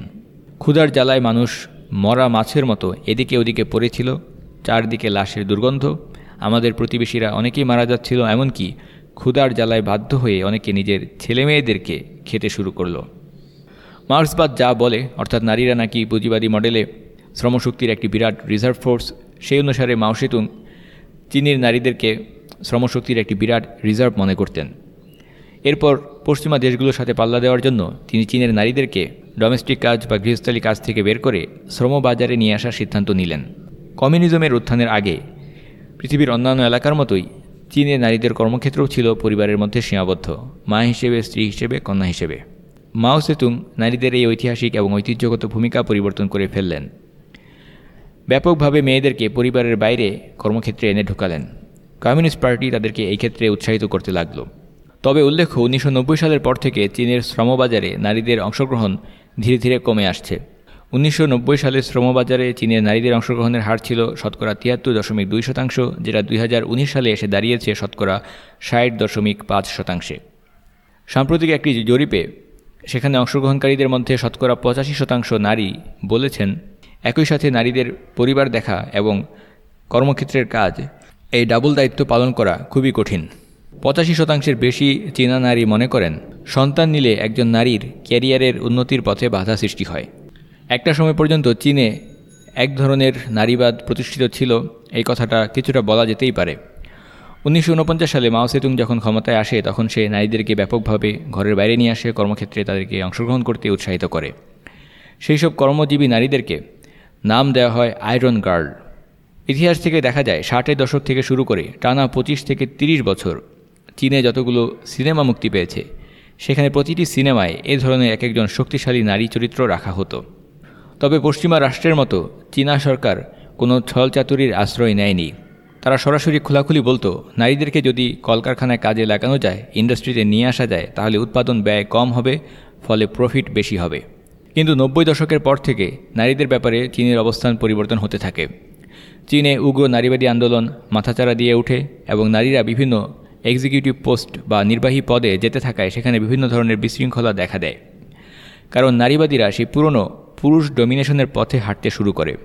ক্ষুধার জ্বালায় মানুষ মরা মাছের মতো এদিকে ওদিকে পড়েছিল চারদিকে লাশের দুর্গন্ধ। আমাদের প্রতিবেশীরা অনেকেই মারা যাচ্ছিল, এমনকি ক্ষুধার জ্বালায় বাধ্য হয়ে অনেকে নিজের ছেলেমেয়েদেরকে খেতে শুরু করল। মার্ক্সবাদ যা বলে, অর্থাৎ নারীরা নাকি পুঁজিবাদী মডেলে শ্রমশক্তির একটি বিরাট রিজার্ভ ফোর্স সেই অনুসারে মাওসেতুং চীনের নারীদেরকে শ্রমশক্তির একটি বিরাট রিজার্ভ মনে করতেন। এরপর পশ্চিমা দেশগুলোর সাথে পাল্লা দেওয়ার জন্য তিনি চীনের নারীদেরকে ডোমেস্টিক কাজ বা গৃহস্থলী কাজ থেকে বের করে শ্রমবাজারে নিয়ে আসার সিদ্ধান্ত নিলেন। কমিউনিজমের উত্থানের আগে পৃথিবীর অন্যান্য এলাকার মতোই চীনের নারীদের কর্মক্ষেত্রও ছিল পরিবারের মধ্যে সীমাবদ্ধ, মা হিসেবে, স্ত্রী হিসেবে, কন্যা হিসেবে। মাও সেতুং নারীদের এই ঐতিহাসিক এবং ঐতিহ্যগত ভূমিকা পরিবর্তন করে ফেললেন। ব্যাপকভাবে মেয়েদেরকে পরিবারের বাইরে কর্মক্ষেত্রে এনে ঢোকালেন। কমিউনিস্ট পার্টি তাদেরকে এই ক্ষেত্রে উৎসাহিত করতে লাগল। তবে উল্লেখ্য, উনিশশো নব্বই সালের পর থেকে চীনের শ্রমবাজারে নারীদের অংশগ্রহণ ধীরে ধীরে কমে আসছে। উনিশশো নব্বই সালের শ্রমবাজারে চীনের নারীদের অংশগ্রহণের হার ছিল শতকরা তিয়াত্তর দশমিক দুই শতাংশ, যেটা দুই হাজার উনিশ সালে এসে দাঁড়িয়েছে শতকরা ষাট দশমিক পাঁচ শতাংশে। সাম্প্রতিক একটি জরিপে সেখানে অংশগ্রহণকারীদের মধ্যে শতকরা পঁচাশি শতাংশ নারী বলেছেন একই সাথে নারীদের পরিবার দেখা এবং কর্মক্ষেত্রের কাজ, এই ডাবল দায়িত্ব পালন করা খুবই কঠিন। পঁচাশি শতাংশের বেশি চীনা নারী মনে করেন, সন্তান নিলে একজন নারীর ক্যারিয়ারের উন্নতির পথে বাধা সৃষ্টি হয়। একটা সময় পর্যন্ত চীনে এক ধরনের নারীবাদ প্রতিষ্ঠিত ছিল, এই কথাটা কিছুটা বলা যেতেই পারে। উনিশশো উনপঞ্চাশ সালে মাও সেতুং যখন ক্ষমতায় আসে, তখন সে নারীদেরকে ব্যাপকভাবে ঘরের বাইরে নিয়ে আসে, কর্মক্ষেত্রে তাদেরকে অংশগ্রহণ করতে উৎসাহিত করে। সেই সব কর্মজীবী নারীদেরকে নাম দেওয়া হয় আয়রন গার্ল। ইতিহাস থেকে দেখা যায়, ষাটের দশক থেকে শুরু করে টানা পঁচিশ থেকে ৩০ বছর চীনে যতগুলো সিনেমা মুক্তি পেয়েছে, সেখানে প্রতিটি সিনেমায় এ ধরনের এক একজন শক্তিশালী নারী চরিত্র রাখা হতো। তবে পশ্চিমা রাষ্ট্রের মতো চীনা সরকার কোনো ছলচাতুরির আশ্রয় নেয়নি। তারা সরাসরি খোলাখুলি বলতো, নারীদেরকে যদি কলকারখানায় কাজে লাগানো যায়, ইন্ডাস্ট্রিতে নিয়ে আসা যায়, তাহলে উৎপাদন ব্যয় কম হবে, ফলে প্রফিট বেশি হবে। কিন্তু নব্বই দশকের পর থেকে নারীদের ব্যাপারে চীনের অবস্থান পরিবর্তন হতে থাকে। চীনে উগ্র নারীবাদী আন্দোলন মাথাচাড়া দিয়ে ওঠে এবং নারীরা বিভিন্ন এক্সিকিউটিভ পোস্ট বা নির্বাহী পদে যেতে থাকায় সেখানে বিভিন্ন ধরনের বিশৃঙ্খলা দেখা দেয়। কারণ নারীবাদীরা সেই পুরনো পুরুষ ডমিনেশনের পথে হাঁটতে শুরু করে।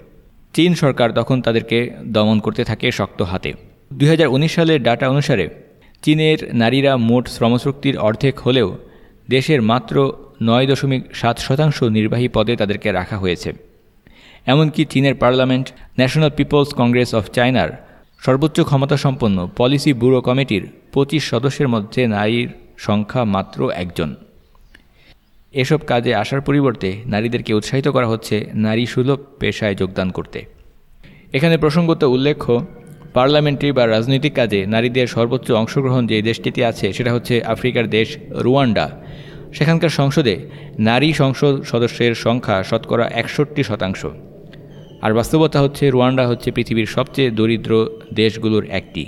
চীন সরকার তখন তাদেরকে দমন করতে থাকে শক্ত হাতে। দু হাজার উনিশ সালের ডাটা অনুসারে চীনের নারীরা মোট শ্রমশক্তির অর্ধেক হলেও দেশের মাত্র নয় দশমিক সাত শতাংশ নির্বাহী পদে তাদেরকে রাখা হয়েছে। এমনকি চীনের parliament, national People's congress of চায়নার সর্বোচ্চ ক্ষমতাসম্পন্ন পলিসি ব্যুরো কমিটির পঁচিশ সদস্যের মধ্যে নারীর সংখ্যা মাত্র একজন। এসব কাজে আসার পরিবর্তে নারীদেরকে উৎসাহিত করা হচ্ছে নারী সুলভ পেশায় যোগদান করতে। এখানে প্রসঙ্গত উল্লেখ্য পার্লামেন্টারি বা রাজনৈতিক কাজে নারীদের সর্বোচ্চ অংশগ্রহণ যে দেশটিতে আছে সেটা হচ্ছে আফ্রিকার দেশ রুয়ান্ডা। সেখানকার সংসদে নারী সংসদ সদস্যের সংখ্যা শতকরা একষট্টি শতাংশ। আর বাস্তবতা হচ্ছে রুয়ান্ডা হচ্ছে পৃথিবীর সবচেয়ে দরিদ্র দেশগুলোর একটি।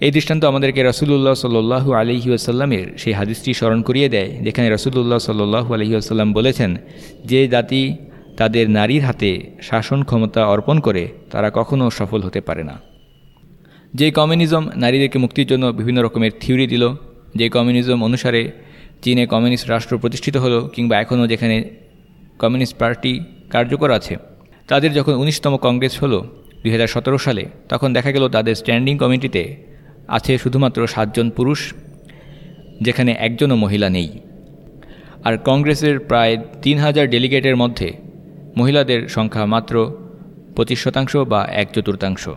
এই দৃষ্টান্ত আমাদেরকে রসুল্লাহ সাল্লু আলহি আসাল্লামের সেই হাদিসটি স্মরণ করিয়ে দেয়, যেখানে রসুল্লাহ সাল্লু আলহি আসাল্লাম বলেছেন, যে জাতি তাদের নারীর হাতে শাসন ক্ষমতা অর্পণ করে, তারা কখনও সফল হতে পারে না। যে কমিউনিজম নারীদেরকে মুক্তির জন্য বিভিন্ন রকমের থিওরি দিল, যে কমিউনিজম অনুসারে চীনে কমিউনিস্ট রাষ্ট্র প্রতিষ্ঠিত হলো কিংবা এখনও যেখানে কমিউনিস্ট পার্টি কার্যকর আছে। তাদের যখন উনিশতম কংগ্রেস হলো দু হাজার সতেরো সালে, তখন দেখা গেল তাদের স্ট্যান্ডিং কমিটিতে আছে শুধুমাত্র সাতজন পুরুষ, যেখানে একজনও মহিলা নেই। আর কংগ্রেসের প্রায় তিন হাজার ডেলিগেটের মধ্যে মহিলাদের সংখ্যা মাত্র পঁচিশ শতাংশ বা এক চতুর্থাংশ।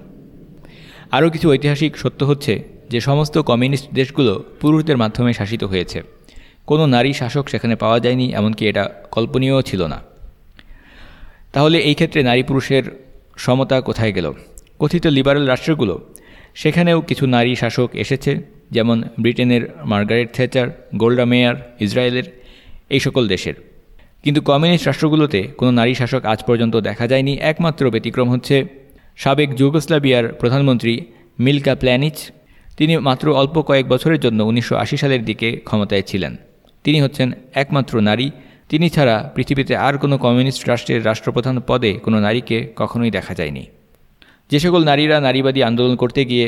আরও কিছু ঐতিহাসিক সত্য হচ্ছে যে সমস্ত কমিউনিস্ট দেশগুলো পুরুষদের মাধ্যমে শাসিত হয়েছে। কোনো নারী শাসক সেখানে পাওয়া যায়নি, এমনকি এটা কল্পনীয়ও ছিল না। তাহলে এই ক্ষেত্রে নারী পুরুষের সমতা কোথায় গেল? কথিত লিবারেল রাষ্ট্রগুলো, সেখানেও কিছু নারী শাসক এসেছে, যেমন ব্রিটেনের মার্গারেট থেচার গোল্ডা মেয়ার, ইসরায়েলের এই সকল দেশের। কিন্তু কমিউনিস্ট রাষ্ট্রগুলোতে কোনো নারী শাসক আজ পর্যন্ত দেখা যায়নি, একমাত্র ব্যতিক্রম হচ্ছে সাবেক যুগোস্লাভিয়ার প্রধানমন্ত্রী মিল্কা প্ল্যানিচ। তিনি মাত্র অল্প কয়েক বছরের জন্য উনিশশো আশি সালের দিকে ক্ষমতায় ছিলেন। তিনি হচ্ছেন একমাত্র নারী। তিনি ছাড়া পৃথিবীতে আর কোনো কমিউনিস্ট রাষ্ট্রের রাষ্ট্রপ্রধান পদে কোনো নারীকে কখনোই দেখা যায়নি। যে সকল নারীরা নারীবাদী আন্দোলন করতে গিয়ে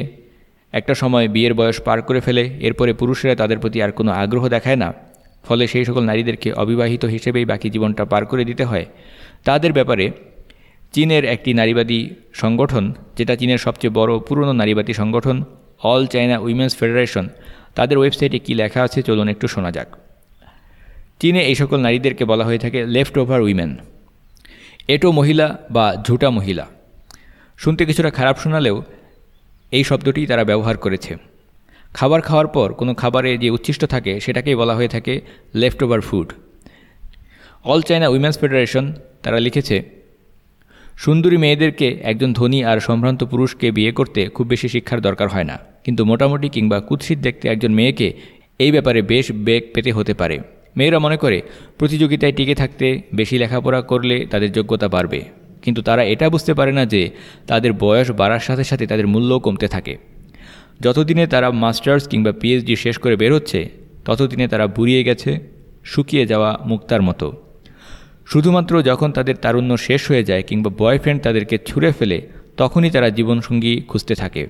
একটা সময় বিয়ের বয়স পার করে ফেলে, এরপরে পুরুষেরা তাদের প্রতি আর কোনো আগ্রহ দেখায় না, ফলে সেই সকল নারীদেরকে অবিবাহিত হিসেবেই বাকি জীবনটা পার করে দিতে হয়। তাদের ব্যাপারে চীনের একটি নারীবাদী সংগঠন, যেটা চীনের সবচেয়ে বড় পুরনো নারীবাদী সংগঠন, অল চায়না উইমেন্স ফেডারেশন, তাদের ওয়েবসাইটে কি লেখা আছে চলুন একটু শোনা যাক। চীনে এই সকল নারীদেরকে বলা হয়ে থাকে লেফট ওভার উইমেন এটো মহিলা বা ঝুটা মহিলা। শুনতে কিছুটা খারাপ শোনালেও এই শব্দটি তারা ব্যবহার করেছে। খাবার খাওয়ার পর কোনো খাবারে যে উচ্ছিষ্ট থাকে সেটাকেই বলা হয়ে থাকে leftover food all China women's federation তারা লিখেছে, সুন্দরী মেয়েদেরকে একজন ধনী আর সম্ভ্রান্ত পুরুষকে বিয়ে করতে খুব বেশি শিক্ষার দরকার হয় না। কিন্তু মোটামুটি কিংবা কুৎসিত দেখতে একজন মেয়েকে এই ব্যাপারে বেশ বেগ পেতে হতে পারে। মেয়েরা মনে করে, প্রতিযোগিতায় টিকে থাকতে বেশি লেখাপড়া করলে তাদের যোগ্যতা বাড়বে। কিন্তু তারা এটা বুঝতে পারে না যে তাদের বয়স বাড়ার সাথে সাথে তাদের মূল্যও কমতে থাকে। যতদিনে তারা মাস্টার্স কিংবা পিএইচডি শেষ করে বের হচ্ছে, ততদিনে তারা বুড়িয়ে গেছে, শুকিয়ে যাওয়া মুক্তার মতো। শুধুমাত্র যখন তাদের তারুণ্য শেষ হয়ে যায় কিংবা বয়ফ্রেন্ড তাদেরকে ছুঁড়ে ফেলে, তখনই তারা জীবনসঙ্গী খুঁজতে থাকে।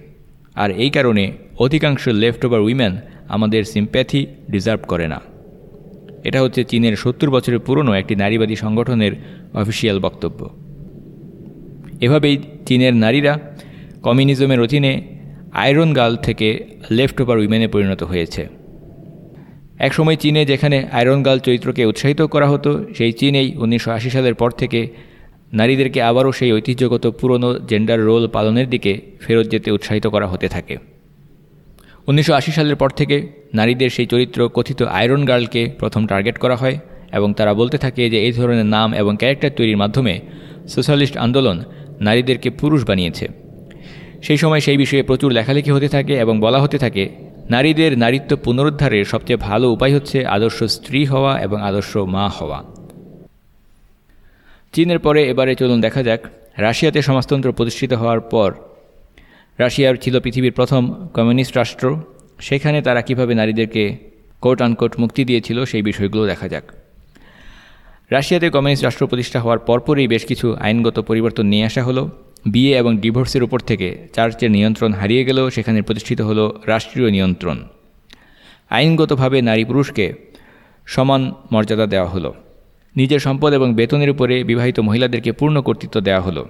আর এই কারণে অধিকাংশ লেফট ওভার উইমেন আমাদের সিম্প্যাথি ডিজার্ভ করে না। এটা হচ্ছে চীনের সত্তর বছরের পুরনো একটি নারীবাদী সংগঠনের অফিসিয়াল বক্তব্য। এভাবেই চীনের নারীরা কমিউনিজমের অধীনে আয়রন গার্ল থেকে লেফট ওভার উইমেনে পরিণত হয়েছে। একসময় চীনে যেখানে আয়রন গার্ল চরিত্রকে উৎসাহিত করা হতো, সেই চীনেই উনিশশো আশি সালের পর থেকে নারীদেরকে আবারও সেই ঐতিহ্যগত পুরনো জেন্ডার রোল পালনের দিকে ফেরত যেতে উৎসাহিত করা হতে থাকে। উনিশশো আশি সালের পর থেকে নারীদের সেই চরিত্র কথিত আয়রন গার্লকে প্রথম টার্গেট করা হয় এবং তারা বলতে থাকে যে এই ধরনের নাম এবং ক্যারেক্টার তৈরির মাধ্যমে সোশ্যালিস্ট আন্দোলন নারীদেরকে পুরুষ বানিয়েছে। সেই সময় সেই বিষয়ে প্রচুর লেখালেখি হতে থাকে এবং বলা হতে থাকে, নারীদের নারীত্ব পুনরুদ্ধারের সবচেয়ে ভালো উপায় হচ্ছে আদর্শ স্ত্রী হওয়া এবং আদর্শ মা হওয়া। চীনের পরে এবারে চলুন দেখা যাক, রাশিয়াতে সমাজতন্ত্র প্রতিষ্ঠিত হওয়ার পর রাশিয়ার ছিল পৃথিবীর প্রথম কমিউনিস্ট রাষ্ট্র। সেখানে তারা কীভাবে নারীদেরকে কোট আনকোট মুক্তি দিয়েছিল সেই বিষয়গুলো দেখা যাক। রাশিয়াতে কমিউনিস্ট রাষ্ট্র প্রতিষ্ঠা হওয়ার পরপরই বেশ কিছু আইনগত পরিবর্তন নিয়ে আসা হলো। বিয়ে এবং ডিভোর্সের উপর থেকে চার্চের নিয়ন্ত্রণ হারিয়ে গেলেও সেখানে প্রতিষ্ঠিত হলো রাষ্ট্রীয় নিয়ন্ত্রণ। আইনগতভাবে নারী পুরুষকে সমান মর্যাদা দেওয়া হলো। নিজের সম্পদ এবং বেতনের উপরে বিবাহিত মহিলাদেরকে পূর্ণ কর্তৃত্ব দেওয়া হলো।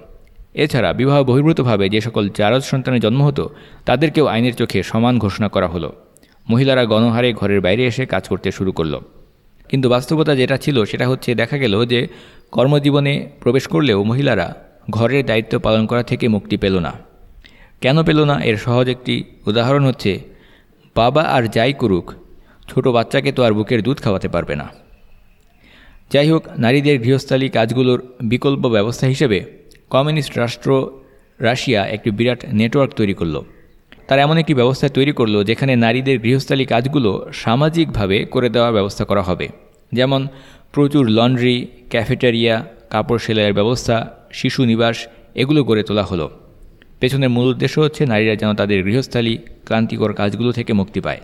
এছাড়া বিবাহ বহির্ভূতভাবে যে সকল জারজ সন্তানের জন্ম হতো, তাদেরকেও আইনের চোখে সমান ঘোষণা করা হলো। মহিলারা গণহারে ঘরের বাইরে এসে কাজ করতে শুরু করল। কিন্তু বাস্তবতা যেটা ছিল, সেটা হচ্ছে দেখা গেল যে কর্মজীবনে প্রবেশ করলেও মহিলারা ঘরের দায়িত্ব পালন করা থেকে মুক্তি পেল না। কেন পেল না? এর সহজ একটি উদাহরণ হচ্ছে, বাবা আর যাই করুক, ছোট বাচ্চাকে তো আর বুকের দুধ খাওয়াতে পারবে না। যাই হোক, নারীদের গৃহস্থালী কাজগুলোর বিকল্প ব্যবস্থা হিসেবে কমিউনিস্ট রাষ্ট্র রাশিয়া একটি বিরাট নেটওয়ার্ক তৈরি করল। তারা এমন একটি ব্যবস্থা তৈরি করল যেখানে নারীদের গৃহস্থালী কাজগুলো সামাজিকভাবে করে দেওয়ার ব্যবস্থা করা হবে। যেমন প্রচুর লন্ড্রি, ক্যাফেটেরিয়া, কাপড় সেলাইয়ের ব্যবস্থা, শিশু নিবাস, এগুলো গড়ে তোলা হলো। পেছনের মূল উদ্দেশ্য হচ্ছে নারীরা যেন তাদের গৃহস্থালী, ক্লান্তিকর কাজগুলো থেকে মুক্তি পায়।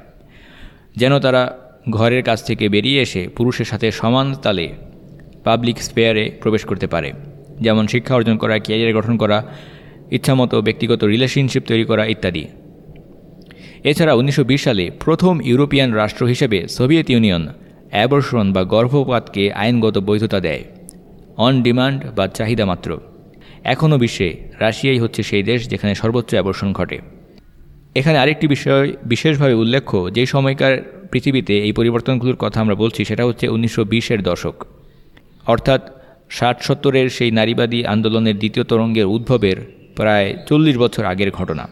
যেন তারা ঘরের কাছ থেকে বেরিয়ে এসে পুরুষের সাথে সমান তালে পাবলিক স্পেয়ারে প্রবেশ করতে পারে। যেমন শিক্ষা অর্জন করা ক্যারিয়ার গঠন করা, ইচ্ছামতো ব্যক্তিগত রিলেশনশিপ তৈরি করা ইত্যাদি। এছাড়া উনিশশো বিশ সালে প্রথম ইউরোপিয়ান রাষ্ট্র হিসেবে সোভিয়েত ইউনিয়ন অ্যাবর্ষণ বা গর্ভপাতকে আইনগত বৈধতা দেয়। অন ডিমান্ড বা চাহিদা মাত্র। এখনও বিশ্বে রাশিয়াই হচ্ছে সেই দেশ যেখানে সর্বোচ্চ অ্যাবর্ষণ ঘটে। এখানে আরেকটি বিষয় বিশেষভাবে উল্লেখ্য, যে সময়কার পৃথিবীতে এই পরিবর্তনগুলোর কথা আমরা বলছি, সেটা হচ্ছে উনিশশো বিশের দশক। অর্থাৎ ষাট সত্তরের সেই নারীবাদী আন্দোলনের দ্বিতীয় তরঙ্গের উদ্ভবের প্রায় চল্লিশ বছর আগের ঘটনা।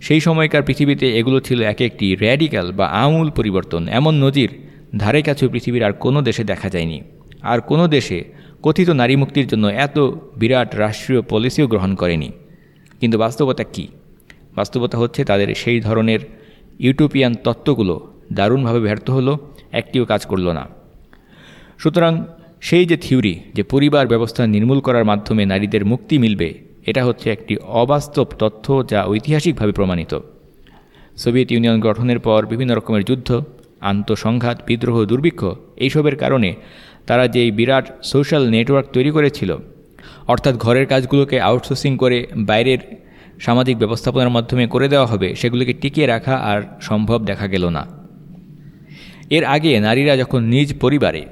সেই সময়কার পৃথিবীতে এগুলো ছিল এক একটি র্যাডিক্যাল বা আমূল পরিবর্তন, এমন নজির ধারে কাছে পৃথিবীর আর কোনো দেশে দেখা যায়নি। আর কোনো দেশে কথিত নারী মুক্তির জন্য এত বিরাট রাষ্ট্রীয় পলিসিও গ্রহণ করেনি। কিন্তু বাস্তবতা কি? বাস্তবতা হচ্ছে তাদের সেই ধরনের ইউটোপিয়ান তত্ত্বগুলো দারুণভাবে ব্যর্থ হলো, একটিও কাজ করল না। সুতরাং সেই যে থিওরি যে পরিবার ব্যবস্থা নির্মূল করার মাধ্যমে নারীদের মুক্তি মিলবে, এটা হচ্ছে একটি অবাস্তব তথ্য যা ঐতিহাসিকভাবে প্রমাণিত। সোভিয়েত ইউনিয়ন গঠনের পর বিভিন্ন রকমের যুদ্ধ, আন্তঃসংঘাত, বিদ্রোহ, দুর্ভিক্ষ এইসবের কারণে তারা যেই বিরাট সোশ্যাল নেটওয়ার্ক তৈরি করেছিল, অর্থাৎ ঘরের কাজগুলোকে আউটসোর্সিং করে বাইরের সামাজিক ব্যবস্থাপনার মাধ্যমে করে দেওয়া হবে, সেগুলোকে টিকিয়ে রাখা আর সম্ভব দেখা গেল না। এর আগে নারীরা যখন নিজ পরিবারে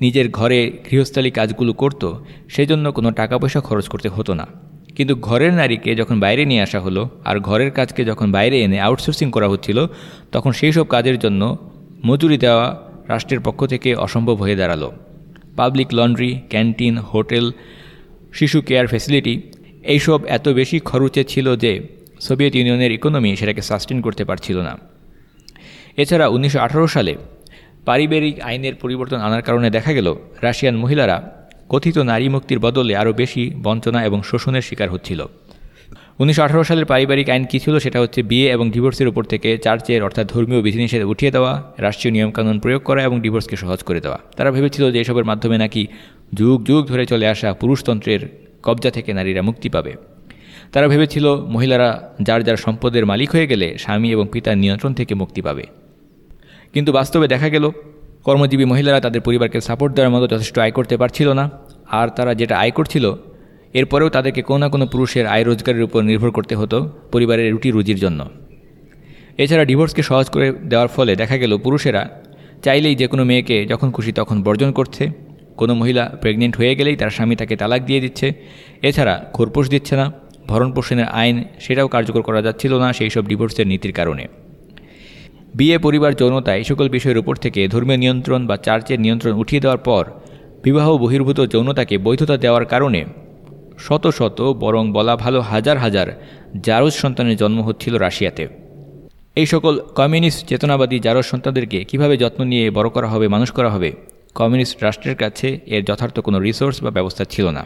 নিজের ঘরে গৃহস্থালী কাজগুলো করত, সেজন্য কোনো টাকা পয়সা খরচ করতে হতো না। কিন্তু ঘরের নারীকে যখন বাইরে নিয়ে আসা হলো আর ঘরের কাজকে যখন বাইরে এনে আউটসোর্সিং করা হচ্ছিল, তখন সেই সব কাজের জন্য মজুরি দেওয়া রাষ্ট্রের পক্ষ থেকে অসম্ভব হয়ে দাঁড়াল। পাবলিক লন্ড্রি, ক্যান্টিন, হোটেল, শিশু কেয়ার ফেসিলিটি এইসব এত বেশি খরচে ছিল যে সোভিয়েত ইউনিয়নের ইকোনমি সেটাকে সাস্টেন করতে পারছিল না। এছাড়া উনিশশো আঠারো সালে পারিবারিক আইনের পরিবর্তন আনার কারণে দেখা গেল, রাশিয়ান মহিলারা কথিত নারী মুক্তির বদলে আরও বেশি বঞ্চনা এবং শোষণের শিকার হচ্ছিল। উনিশশো আঠারো সালের পারিবারিক আইন কী ছিল সেটা হচ্ছে বিয়ে এবং ডিভোর্সের উপর থেকে চার্চের অর্থাৎ ধর্মীয় বিধিনিষেধ উঠিয়ে দেওয়া, রাষ্ট্রীয় নিয়মকানুন প্রয়োগ করা এবং ডিভোর্সকে সহজ করে দেওয়া। তারা ভেবেছিল যে এসবের মাধ্যমে নাকি যুগ যুগ ধরে চলে আসা পুরুষতন্ত্রের কবজা থেকে নারীরা মুক্তি পাবে। তারা ভেবেছিল মহিলারা যার যার সম্পদের মালিক হয়ে গেলে স্বামী এবং পিতার নিয়ন্ত্রণ থেকে মুক্তি পাবে। কিন্তু বাস্তবে দেখা গেল, কর্মজীবী মহিলারা তাদের পরিবারকে সাপোর্ট দেওয়ার মতো যথেষ্ট আয় করতে পারছিল না। আর তারা যেটা আয় করছিল, এরপরেও তাদেরকে কোনো না কোনো পুরুষের আয় রোজগারের উপর নির্ভর করতে হতো পরিবারের রুটি রুজির জন্য। এছাড়া ডিভোর্সকে সহজ করে দেওয়ার ফলে দেখা গেল পুরুষেরা চাইলেই যে কোনো মেয়েকে যখন খুশি তখন বর্জন করছে। কোনো মহিলা প্রেগনেন্ট হয়ে গেলেই তার স্বামী তাকে তালাক দিয়ে দিচ্ছে। এছাড়া খোরপোষ দিচ্ছে না ভরণ পোষণের আইন সেটাও কার্যকর করা যাচ্ছিল না সেই সব ডিভোর্সের নীতির কারণে। বিয়ে, পরিবার, যৌনতা এই সকল বিষয়ের উপর থেকে ধর্মীয় নিয়ন্ত্রণ বা চার্চের নিয়ন্ত্রণ উঠিয়ে দেওয়ার পর বিবাহ বহির্ভূত যৌনতাকে বৈধতা দেওয়ার কারণে শত শত বরং বলা ভালো হাজার হাজার জারজ সন্তানের জন্ম হচ্ছিল রাশিয়াতে। এই সকল কমিউনিস্ট চেতনাবাদী জারজ সন্তানদেরকে কীভাবে যত্ন নিয়ে বড় করা হবে, মানুষ করা হবে? কমিউনিস্ট রাষ্ট্রের কাছে এর যথার্থ কোনো রিসোর্স বা ব্যবস্থা ছিল না।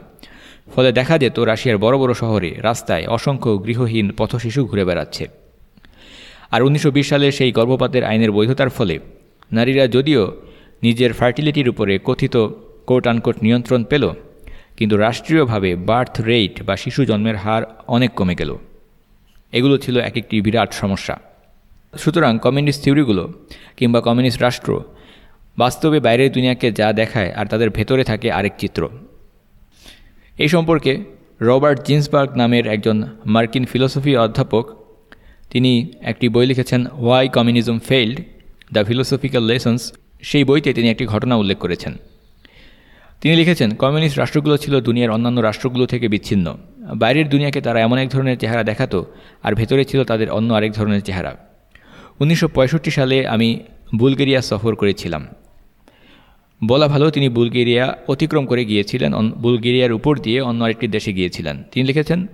ফলে দেখা যেত রাশিয়ার বড় বড় শহরে রাস্তায় অসংখ্য গৃহহীন পথশিশু ঘুরে বেড়াচ্ছে। আর উনিশশো বিশ সালে সেই গর্ভপাতের আইনের বৈধতার ফলে নারীরা যদিও নিজের ফার্টিলিটির উপরে কথিত কোট আনকোট নিয়ন্ত্রণ পেল, কিন্তু রাষ্ট্রীয়ভাবে বার্থ রেট বা শিশু জন্মের হার অনেক কমে গেল। এগুলো ছিল এক একটি বিরাট সমস্যা। সুতরাং কমিউনিস্ট থিওরিগুলো কিংবা কমিউনিস্ট রাষ্ট্র বাস্তবে বাইরের দুনিয়াকে যা দেখায় আর তাদের ভেতরে থাকে আরেক চিত্র। এই সম্পর্কে রবার্ট জিন্সবার্গ নামের একজন মার্কিন ফিলোসফি অধ্যাপক তিনি একটি বই লিখেছেন why communism failed the philosophical lessons সেই বইতে তিনি একটি ঘটনা উল্লেখ করেছেন। তিনি লিখেছেন, কমিউনিস্ট রাষ্ট্রগুলো ছিল দুনিয়ার অন্যান্য রাষ্ট্রগুলো থেকে বিচ্ছিন্ন। বাইরের দুনিয়াকে তারা এমন এক ধরনের চেহারা দেখাতো, আর ভেতরে ছিল তাদের অন্য আরেক ধরনের চেহারা। উনিশশো পঁয়ষট্টি সালে আমি বুলগেরিয়া সফর করেছিলাম। বলা ভালো, তিনি বুলগেরিয়া অতিক্রম করে গিয়েছিলেন বুলগেরিয়ার উপর দিয়ে অন্য আরেকটি দেশে গিয়েছিলেন। তিনি লিখেছেন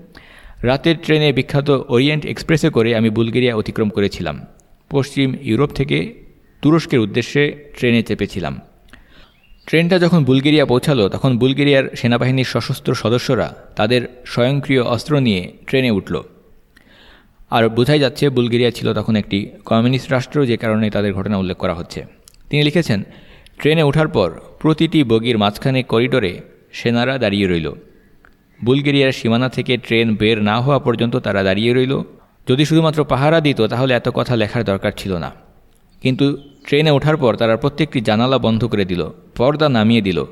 রাতের ট্রেনে বিখ্যাত ওরিয়েন্ট এক্সপ্রেসে করে আমি বুলগেরিয়া অতিক্রম করেছিলাম। পশ্চিম ইউরোপ থেকে তুরস্কের উদ্দেশ্যে ট্রেনে চেপেছিলাম। ট্রেনটা যখন বুলগেরিয়া পৌঁছালো, তখন বুলগেরিয়ার সেনাবাহিনীর সশস্ত্র সদস্যরা তাদের স্বয়ংক্রিয় অস্ত্র নিয়ে ট্রেনে উঠল। আর বোঝাই যাচ্ছে, বুলগেরিয়া ছিল তখন একটি কমিউনিস্ট রাষ্ট্র, যে কারণে তাদের ঘটনা উল্লেখ করা হচ্ছে। তিনি লিখেছেন, ট্রেনে ওঠার পর প্রতিটি বগির মাঝখানে করিডোরে সেনারা দাঁড়িয়ে রইল। বুলগেরিয়ার সীমানা থেকে ট্রেন বের না হওয়া পর্যন্ত তারা দাঁড়িয়ে রইল। যদি শুধুমাত্র পাহারা দিত, তাহলে এত কথা লেখার দরকার ছিল না। কিন্তু ট্রেনে ওঠার পর তারা প্রত্যেকটি জানালা বন্ধ করে দিল, পর্দা নামিয়ে দিল।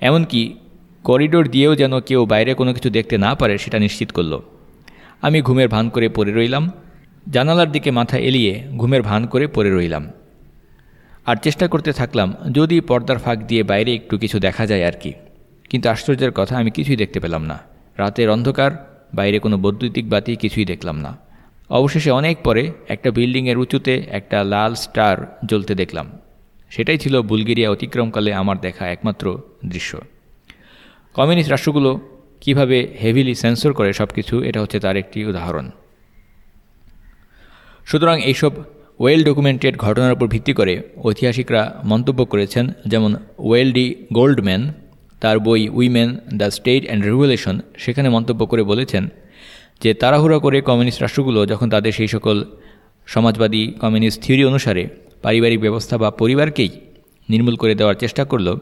এমনকি করিডোর দিয়েও যেন কেউ বাইরে কোনো কিছু দেখতে না পারে সেটা নিশ্চিত করল। আমি ঘুমের ভান করে পড়ে রইলাম। জানালার দিকে মাথা এলিয়ে ঘুমের ভান করে পড়ে রইলাম। আর চেষ্টা করতে থাকলাম, যদি পর্দার ফাঁক দিয়ে বাইরে একটু কিছু দেখা যায় আর কি। কিন্তু আশ্চর্যের কথা, আমি কিছুই দেখতে পেলাম না। রাতের অন্ধকার, বাইরে কোনো বৈদ্যুতিক বাতি কিছুই দেখলাম না। অবশেষে অনেক পরে একটা বিল্ডিংয়ের উঁচুতে একটা লাল স্টার জ্বলতে দেখলাম। সেটাই ছিল বুলগেরিয়া অতিক্রমকালে আমার দেখা একমাত্র দৃশ্য। কমিউনিস্ট রাষ্ট্রগুলো কীভাবে হেভিলি সেন্সর করে সব কিছু এটা হচ্ছে তার একটি উদাহরণ। সুতরাং এইসব ওয়েল ডকুমেন্টেড ঘটনার উপর ভিত্তি করে ঐতিহাসিকরা মন্তব্য করেছেন, যেমন ওয়েল ডি গোল্ডম্যান তার বই women the state and regulation সেখানে মন্তব্য করে বলেছেন যে তাড়াহুড়া করে কমিউনিস্ট রাষ্ট্রগুলো যখন তাদের সেই সকল সমাজবাদী কমিউনিস্ট থিওরি অনুসারে পারিবারিক ব্যবস্থা বা পরিবারকেই নির্মূল করে দেওয়ার চেষ্টা করল,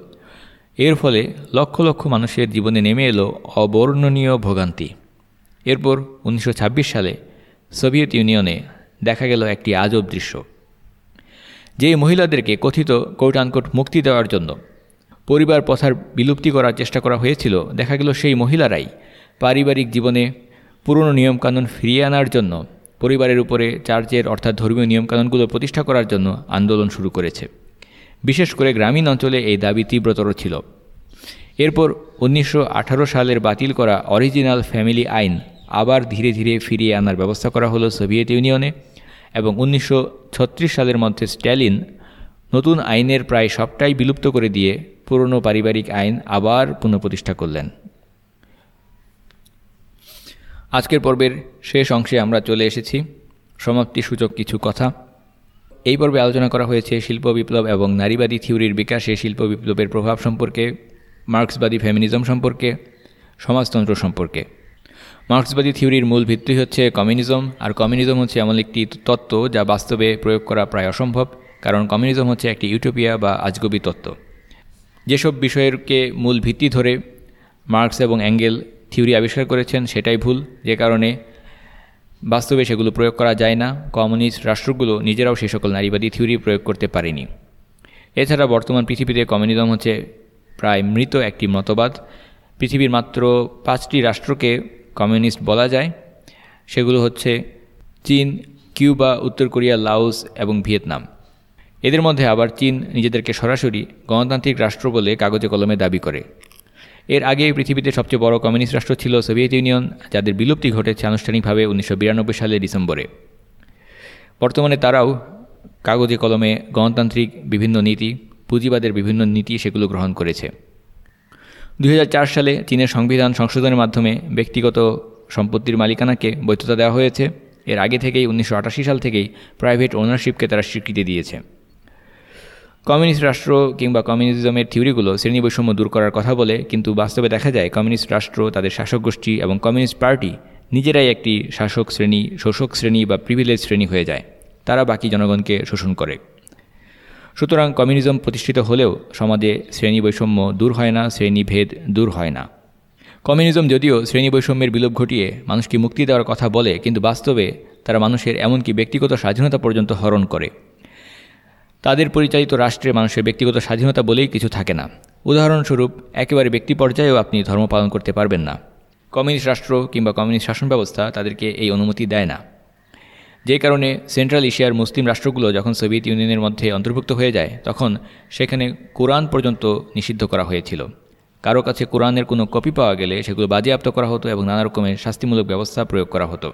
এর ফলে লক্ষ লক্ষ মানুষের জীবনে নেমে এলো অবর্ণনীয় ভোগান্তি। এরপর উনিশশো ছাব্বিশ সালে সোভিয়েত ইউনিয়নে দেখা গেল একটি আজব দৃশ্য। যে মহিলাদেরকে কথিত কোট আনকোট মুক্তি দেওয়ার জন্য পরিবার প্রথার বিলুপ্তি করার চেষ্টা করা হয়েছিল। দেখা গেল সেই মহিলারাই পারিবারিক জীবনে পুরনো নিয়মকানুন ফিরিয়ে আনার জন্য, পরিবারের উপরে চার্চের অর্থাৎ ধর্মীয় নিয়মকানুনগুলো প্রতিষ্ঠা করার জন্য আন্দোলন শুরু করেছে। বিশেষ করে গ্রামীণ অঞ্চলে এই দাবি তীব্রতর ছিল। এরপর উনিশশো আঠারো সালের বাতিল করা অরিজিনাল ফ্যামিলি আইন আবার ধীরে ধীরে ফিরিয়ে আনার ব্যবস্থা করা হলো সোভিয়েত ইউনিয়নে এবং উনিশশো ছত্রিশ সালের মধ্যে স্ট্যালিন নতুন আইনের প্রায় সবটাই বিলুপ্ত করে দিয়ে পুরনো পারিবারিক আইন আবার পুনঃপ্রতিষ্ঠা করলেন। আজকের পর্বের শেষ অংশে আমরা চলে এসেছি। সমাপ্তি সূচক কিছু কথা। এই পর্বে আলোচনা করা হয়েছে শিল্প বিপ্লব এবং নারীবাদী থিওরির বিকাশে শিল্প বিপ্লবের প্রভাব সম্পর্কে, মার্ক্সবাদী ফেমিনিজম সম্পর্কে, সমাজতন্ত্র সম্পর্কে। মার্ক্সবাদী থিওরির মূল ভিত্তি হচ্ছে কমিউনিজম, আর কমিউনিজম হচ্ছে এমন একটি তত্ত্ব যা বাস্তবে প্রয়োগ করা প্রায় অসম্ভব, কারণ কমিউনিজম হচ্ছে একটি ইউটোপিয়া বা আজগবি তত্ত্ব। যেসব বিষয়েরকে মূল ভিত্তি ধরে মার্কস এবং অ্যাঙ্গেল থিওরি আবিষ্কার করেছেন, সেটাই ভুল। যে কারণে বাস্তবে সেগুলো প্রয়োগ করা যায় না। কমিউনিস্ট রাষ্ট্রগুলো নিজেরাও সে সকল নারীবাদী থিওরি প্রয়োগ করতে পারেনি। এছাড়া বর্তমান পৃথিবীতে কমিউনিজম হচ্ছে প্রায় মৃত একটি মতবাদ। পৃথিবীর মাত্র পাঁচটি রাষ্ট্রকে কমিউনিস্ট বলা যায়। সেগুলো হচ্ছে চীন, কিউবা, উত্তর কোরিয়া, লাওস এবং ভিয়েতনাম। এদের মধ্যে আবার চীন নিজেদেরকে সরাসরি গণতান্ত্রিক রাষ্ট্র বলে কাগজে কলমে দাবি করে। এর আগে পৃথিবীতে সবচেয়ে বড় কমিউনিস্ট রাষ্ট্র ছিল সোভিয়েত ইউনিয়ন, যাদের বিলুপ্তি ঘটেছে আনুষ্ঠানিকভাবে উনিশশো সালে ডিসেম্বরে। বর্তমানে তারাও কাগজে কলমে গণতান্ত্রিক বিভিন্ন নীতি, পুঁজিবাদের বিভিন্ন নীতি সেগুলো গ্রহণ করেছে। দু হাজার চার সালে চীনের সংবিধান সংশোধনের মাধ্যমে ব্যক্তিগত সম্পত্তির মালিকানাকে বৈধতা দেওয়া হয়েছে। এর আগে থেকেই উনিশশো আটাশি সাল থেকেই প্রাইভেট ওনারশিপকে তারা স্বীকৃতি দিয়েছে। কমিউনিস্ট রাষ্ট্র কিংবা কমিউনিজমের থিওরিগুলো শ্রেণি বৈষম্য দূর করার কথা বলে, কিন্তু বাস্তবে দেখা যায় কমিউনিস্ট রাষ্ট্র, তাদের শাসক গোষ্ঠী এবং কমিউনিস্ট পার্টি নিজেরাই একটি শাসক শ্রেণি, শোষক শ্রেণি বা প্রিভিলেজ শ্রেণি হয়ে যায়। তারা বাকি জনগণকে শোষণ করে। সুতরাং কমিউনিজম প্রতিষ্ঠিত হলেও সমাজে শ্রেণি বৈষম্য দূর হয় না শ্রেণীভেদ দূর হয় না। কমিউনিজম যদিও শ্রেণি বৈষম্যের বিলোপ ঘটিয়ে মানুষকে মুক্তি দেওয়ার কথা বলে, কিন্তু বাস্তবে তারা মানুষের এমনকি ব্যক্তিগত স্বাধীনতা পর্যন্ত হরণ করে। তাদের পরিচালিত রাষ্ট্রে মানুষের ব্যক্তিগত স্বাধীনতা বলেই কিছু থাকে না। উদাহরণস্বরূপ, একেবারে ব্যক্তি পর্যায়েও আপনি ধর্ম পালন করতে পারবেন না। কমিউনিস্ট রাষ্ট্র কিংবা কমিউনিস্ট শাসন ব্যবস্থা তাদেরকে এই অনুমতি দেয় না। যে কারণে সেন্ট্রাল এশিয়ার মুসলিম রাষ্ট্রগুলো যখন সোভিয়েত ইউনিয়নের মধ্যে অন্তর্ভুক্ত হয়ে যায়, তখন সেখানে কোরআন পর্যন্ত নিষিদ্ধ করা হয়েছিল। কারও কাছে কোরআনের কোনো কপি পাওয়া গেলে সেগুলো বাজেয়াপ্ত করা হতো এবং নানা রকমের শাস্তিমূলক ব্যবস্থা প্রয়োগ করা হতো।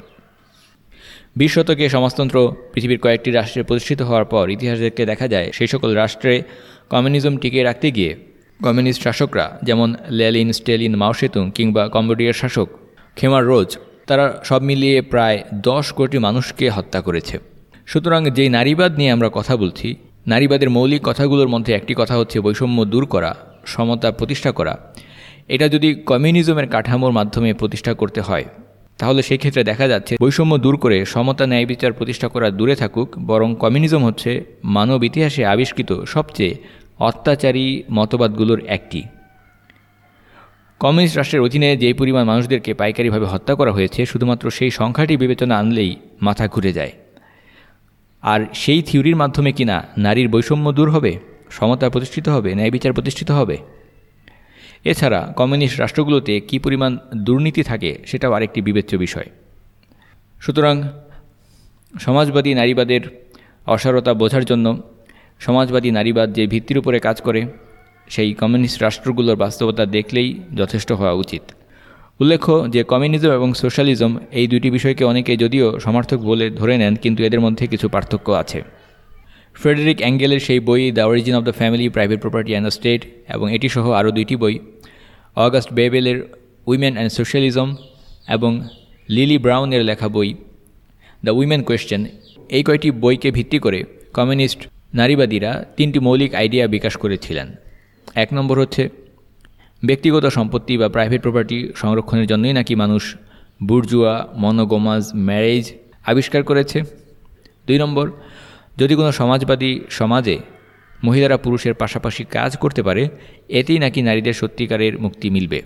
বিশ শতকে সমাজতন্ত্র পৃথিবীর কয়েকটি রাষ্ট্রে প্রতিষ্ঠিত হওয়ার পর ইতিহাসকে দেখা যায় সেই সকল রাষ্ট্রে কমিউনিজম টিকিয়ে রাখতে গিয়ে কমিউনিস্ট শাসকরা, যেমন লেলিন, স্টেলিন মাওসেতুং কিংবা কম্বোডিয়ার শাসক খেমার রোজ, তারা সব মিলিয়ে প্রায় দশ কোটি মানুষকে হত্যা করেছে। সুতরাং যেই নারীবাদ নিয়ে আমরা কথা বলছি, নারীবাদের মৌলিক কথাগুলোর মধ্যে একটি কথা হচ্ছে বৈষম্য দূর করা, সমতা প্রতিষ্ঠা করা। এটা যদি কমিউনিজমের কাঠামোর মাধ্যমে প্রতিষ্ঠা করতে হয় তাহলে সেই ক্ষেত্রে দেখা যাচ্ছে বৈষম্য দূর করে সমতা ন্যায় বিচার প্রতিষ্ঠা করা দূরে থাকুক, বরং কমিউনিজম হচ্ছে মানব ইতিহাসে আবিষ্কৃত সবচেয়ে অত্যাচারী মতবাদগুলোর একটি। কমিউনিস্ট রাষ্ট্রের অধীনে যেই পরিমাণ মানুষদেরকে পাইকারিভাবে হত্যা করা হয়েছে, শুধুমাত্র সেই সংখ্যাটি বিবেচনা আনলেই মাথা ঘুরে যায়। আর সেই থিওরির মাধ্যমে কিনা নারীর বৈষম্য দূর হবে? সমতা প্রতিষ্ঠিত হবে? ন্যায় বিচার প্রতিষ্ঠিত হবে? এছাড়া কমিউনিস্ট রাষ্ট্রগুলোতে কী পরিমাণ দুর্নীতি থাকে সেটাও আরেকটি বিবেচ্য বিষয়। সুতরাং সমাজবাদী নারীবাদের অসারতা বোঝার জন্য সমাজবাদী নারীবাদ যে ভিত্তির উপরে কাজ করে, সেই কমিউনিস্ট রাষ্ট্রগুলোর বাস্তবতা দেখলেই যথেষ্ট হওয়া উচিত। উল্লেখ্য যে কমিউনিজম এবং সোশ্যালিজম এই দুটি বিষয়কে অনেকে যদিও সমর্থক বলে ধরে নেন, কিন্তু এদের মধ্যে কিছু পার্থক্য আছে। ফ্রেডেরিক অ্যাঙ্গেলের সেই বই, the origin of the family private property and the state এবং এটি সহ আরও দুইটি বই, অগাস্ট বেবেলের উইমেন অ্যান্ড সোশ্যালিজম এবং লিলি ব্রাউনের লেখা বই দ্য উইমেন কোয়েশ্চেন এই কয়টি বইকে ভিত্তি করে কমিউনিস্ট নারীবাদীরা তিনটি মৌলিক আইডিয়া বিকাশ করেছিলেন। এক নম্বর হচ্ছে, ব্যক্তিগত সম্পত্তি বা প্রাইভেট প্রপার্টি সংরক্ষণের জন্যই নাকি মানুষ বুর্জুয়া, মনোগোমাজ, ম্যারেজ আবিষ্কার করেছে। দুই নম্বর যদি কোনো সমাজবাদী সমাজে মহিলারা পুরুষের পাশাপাশি কাজ করতে পারে, এতেই নাকি নারীদের সত্যিকারের মুক্তি মিলবে।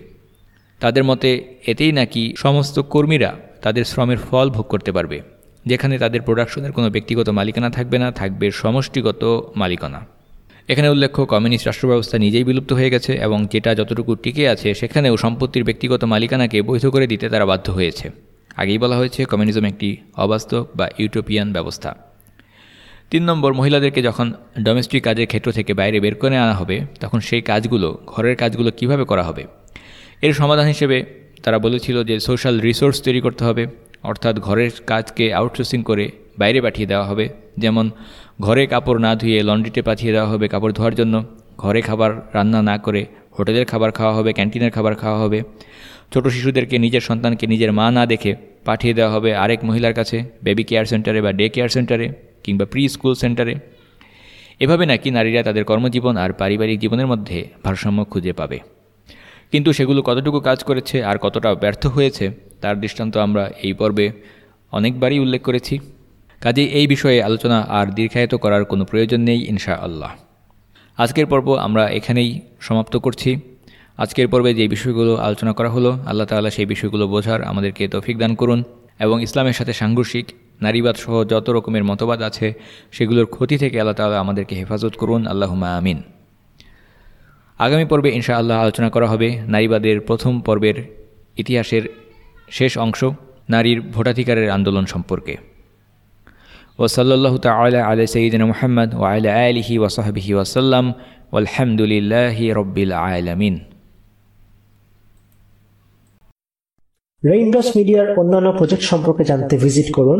তাদের মতে, এতেই নাকি সমস্ত কর্মীরা তাদের শ্রমের ফল ভোগ করতে পারবে, যেখানে তাদের প্রোডাকশনের কোনো ব্যক্তিগত মালিকানা থাকবে না, থাকবে সমষ্টিগত মালিকানা। এখানে উল্লেখ্য, কমিউনিস্ট রাষ্ট্রব্যবস্থা নিজেই বিলুপ্ত হয়ে গেছে এবং যেটা যতটুকু টিকে আছে, সেখানেও সম্পত্তির ব্যক্তিগত মালিকানাকে বৈধ করে দিতে তারা বাধ্য হয়েছে। আগেই বলা হয়েছে, কমিউনিজম একটি অবাস্তব বা ইউটোপিয়ান ব্যবস্থা। তিন নম্বর মহিলাদেরকে যখন ডোমেস্টিক কাজের ক্ষেত্র থেকে বাইরে বের করে আনা হবে, তখন সেই কাজগুলো, ঘরের কাজগুলো কীভাবে করা হবে? এর সমাধান হিসেবে তারা বলেছিল যে সোশ্যাল রিসোর্স তৈরি করতে হবে, অর্থাৎ ঘরের কাজকে আউটসোর্সিং করে বাইরে পাঠিয়ে দেওয়া হবে। যেমন ঘরে কাপড় না ধুয়ে লন্ড্রিতে পাঠিয়ে দেওয়া হবে কাপড় ধোয়ার জন্য, ঘরে খাবার রান্না না করে হোটেলের খাবার খাওয়া হবে, ক্যান্টিনের খাবার খাওয়া হবে। ছোট শিশুদেরকে, নিজের সন্তানকে নিজের মা না দেখে পাঠিয়ে দেওয়া হবে আরেক মহিলার কাছে বেবি কেয়ার সেন্টারে বা ডে কেয়ার সেন্টারে কিংবা প্রি স্কুল সেন্টারে। এভাবে নাকি নারীরা তাদের কর্মজীবন আর পারিবারিক জীবনের মধ্যে ভারসাম্য খুঁজে পাবে। কিন্তু সেগুলো কতটুকু কাজ করেছে আর কতটা ব্যর্থ হয়েছে, তার দৃষ্টান্ত আমরা এই পর্বে অনেকবারই উল্লেখ করেছি। কাজে এই বিষয়ে আলোচনা আর দীর্ঘায়িত করার কোনো প্রয়োজন নেই ইনশা আল্লাহ আজকের পর্ব আমরা এখানেই সমাপ্ত করছি। আজকের পর্বে যে বিষয়গুলো আলোচনা করা হলো, আল্লাহ তাআলা সেই বিষয়গুলো বোঝার আমাদেরকে তৌফিক দান করুন এবং ইসলামের সাথে সাংঘর্ষিক নারীবাদ সহ যত রকমের মতবাদ আছে, সেগুলোর ক্ষতি থেকে আল্লাহ তাআলা আমাদেরকে হেফাজত করুন। আল্লাহুমা আমিন। আগামী পর্বে ইনশা আল্লাহ আলোচনা করা হবে নারীবাদের প্রথম পর্বের ইতিহাসের শেষ অংশ, নারীর ভোটাধিকারের আন্দোলন সম্পর্কে। ওসল্লাহ তালা আলাই সঈদিন মোহাম্মদ ও আলা আলিহি ওসাহাবিহি ওয়াসাল্লাম আলহামদুলিল্লাহি রব্বিল আলমিন। রেইনড্রপস মিডিয়ার অন্যান্য প্রজেক্ট সম্পর্কে জানতে ভিজিট করুন।